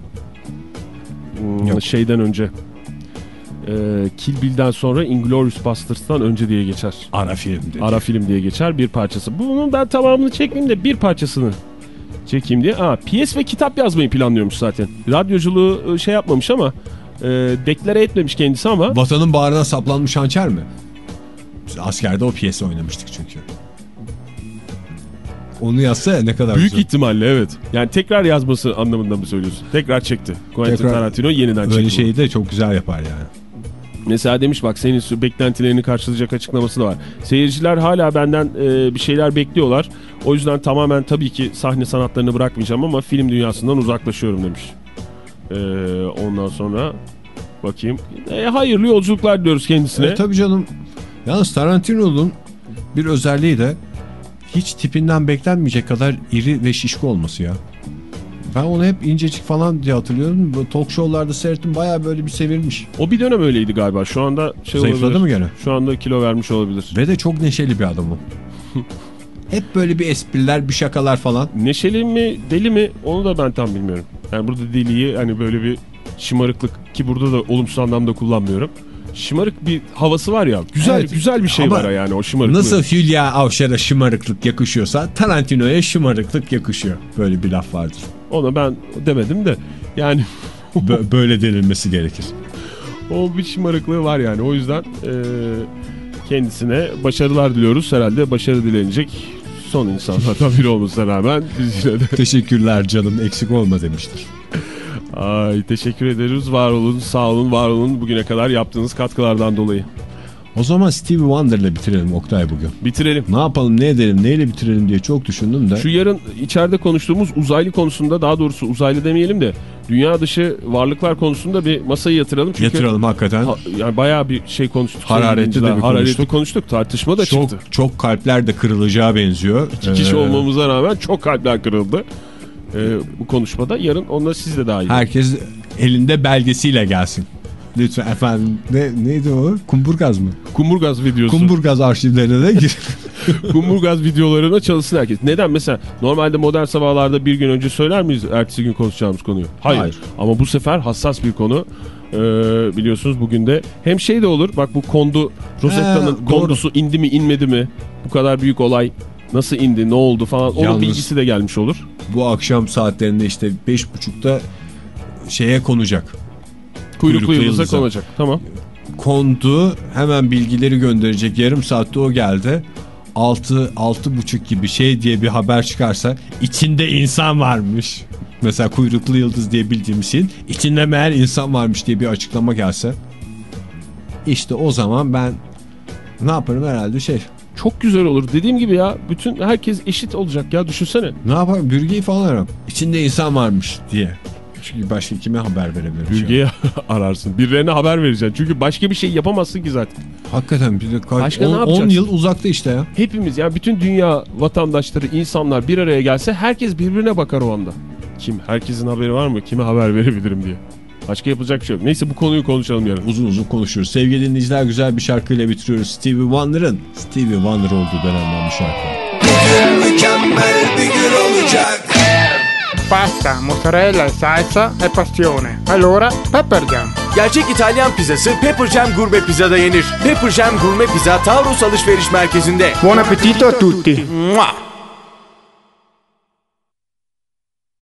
Hmm, Yok. Şeyden önce. Ee, Kill Bill'den sonra Inglourious Basterds'tan önce diye geçer. Ara filmdi. Ara film diye geçer bir parçası. Bunun ben tamamını çekmeyeyim de bir parçasını çekeyim diye. Aa, piyes ve kitap yazmayı planlıyormuş zaten. Radyoculuğu e, şey yapmamış ama e, deklare etmemiş kendisi ama Vatanın bağrına saplanmış hançer mi? Biz askerde o piyesi oynamıştık çünkü. Onu yazsa ya ne kadar büyük güzel. ihtimalle evet. Yani tekrar yazması anlamında mı söylüyorsun? Tekrar çekti. Quentin Tekrar- Tarantino yeniden çekti. Öyle bunu. şeyi de çok güzel yapar yani. Mesela demiş bak senin beklentilerini karşılayacak açıklaması da var. Seyirciler hala benden e, bir şeyler bekliyorlar. O yüzden tamamen tabii ki sahne sanatlarını bırakmayacağım ama film dünyasından uzaklaşıyorum demiş. E, ondan sonra bakayım. E, hayırlı yolculuklar diyoruz kendisine. E, tabii canım. Yalnız Tarantino'nun bir özelliği de hiç tipinden beklenmeyecek kadar iri ve şişko olması ya. Ben onu hep incecik falan diye hatırlıyorum. Bu talk show'larda seyrettim baya böyle bir sevilmiş. O bir dönem öyleydi galiba. Şu anda şey Zayıfladı olabilir. mı gene? Şu anda kilo vermiş olabilir. Ve de çok neşeli bir adam o. *laughs* hep böyle bir espriler, bir şakalar falan. Neşeli mi deli mi onu da ben tam bilmiyorum. Yani burada deliyi hani böyle bir şımarıklık ki burada da olumsuz anlamda kullanmıyorum. Şımarık bir havası var ya. Güzel Evet. güzel bir şey Ama var yani o şımarıklığı. Nasıl Hülya Avşar'a şımarıklık yakışıyorsa Tarantino'ya şımarıklık yakışıyor. Böyle bir laf vardır. Ona ben demedim de yani *laughs* Bö- böyle denilmesi gerekir. o bir şımarıklığı var yani. O yüzden e, kendisine başarılar diliyoruz. Herhalde başarı dilenecek son insanlardan biri olmasına rağmen biz yine de Teşekkürler canım eksik olma demiştir. Ay teşekkür ederiz. Var olun, sağ olun, var olun bugüne kadar yaptığınız katkılardan dolayı. O zaman Stevie Wonder'la bitirelim Oktay bugün. Bitirelim. Ne yapalım ne edelim neyle bitirelim diye çok düşündüm de. Şu yarın içeride konuştuğumuz uzaylı konusunda daha doğrusu uzaylı demeyelim de dünya dışı varlıklar konusunda bir masayı yatıralım. Çünkü Yatıralım hakikaten. Ha, yani bayağı bir şey konuştuk. Hararetli de bir Hararetli konuştuk. konuştuk. Tartışma da çok, çıktı. çok kalpler de kırılacağı benziyor. İki kişi Ee, olmamıza rağmen çok kalpler kırıldı. Ee, bu konuşmada yarın onunla siz de dahil. Herkes elinde belgesiyle gelsin. Lütfen efendim ne, neydi o? Kumburgaz mı? Kumburgaz videosu. Kumburgaz arşivlerine de gir. *laughs* *laughs* Kumburgaz videolarına çalışsın herkes. Neden? Mesela normalde modern sabahlarda bir gün önce söyler miyiz ertesi gün konuşacağımız konuyu? Hayır. Hayır. Ama bu sefer hassas bir konu. Ee, biliyorsunuz bugün de hem şey de olur bak bu kondu Rosetta'nın doğru. kondusu indi mi inmedi mi bu kadar büyük olay nasıl indi ne oldu falan onun Yalnız- bilgisi de gelmiş olur. Bu akşam saatlerinde işte beş buçukta şeye konacak. Kuyruklu, Kuyruklu yıldıza yıldıza. konacak. Tamam. Kondu hemen bilgileri gönderecek. Yarım saatte o geldi. 6 altı buçuk gibi şey diye bir haber çıkarsa içinde insan varmış. Mesela kuyruklu yıldız diye bildiğimiz şeyin içinde meğer insan varmış diye bir açıklama gelse. İşte o zaman ben ne yaparım herhalde şey. Çok güzel olur. Dediğim gibi ya bütün herkes eşit olacak ya düşünsene. Ne yaparım? Bürgeyi falan ararım. İçinde insan varmış diye. Çünkü başka kime haber verebilirim? Bürge'ye *laughs* ararsın. Birilerine haber vereceksin. Çünkü başka bir şey yapamazsın ki zaten. Hakikaten bir de kaç, Başka ne 10 yapacaksın? yıl uzakta işte ya. Hepimiz yani bütün dünya vatandaşları, insanlar bir araya gelse herkes birbirine bakar o anda. Kim? Herkesin haberi var mı? Kime haber verebilirim diye. Başka yapılacak bir şey yok. Neyse bu konuyu konuşalım yarın. Uzun uzun konuşuruz. Sevgili dinleyiciler güzel bir şarkıyla bitiriyoruz. Stevie Wonder'ın Stevie Wonder olduğu dönemden bir şarkı. Mükemmel bir gün olacak. Pasta, mozzarella salsa e passione. Allora, Pepper Jam. Gerçek İtalyan pizzası Pepper Jam Gurme Pizza'da yenir. Pepper Jam Gurme Pizza Taurus Alışveriş Merkezi'nde. Buon appetito a tutti. Mua!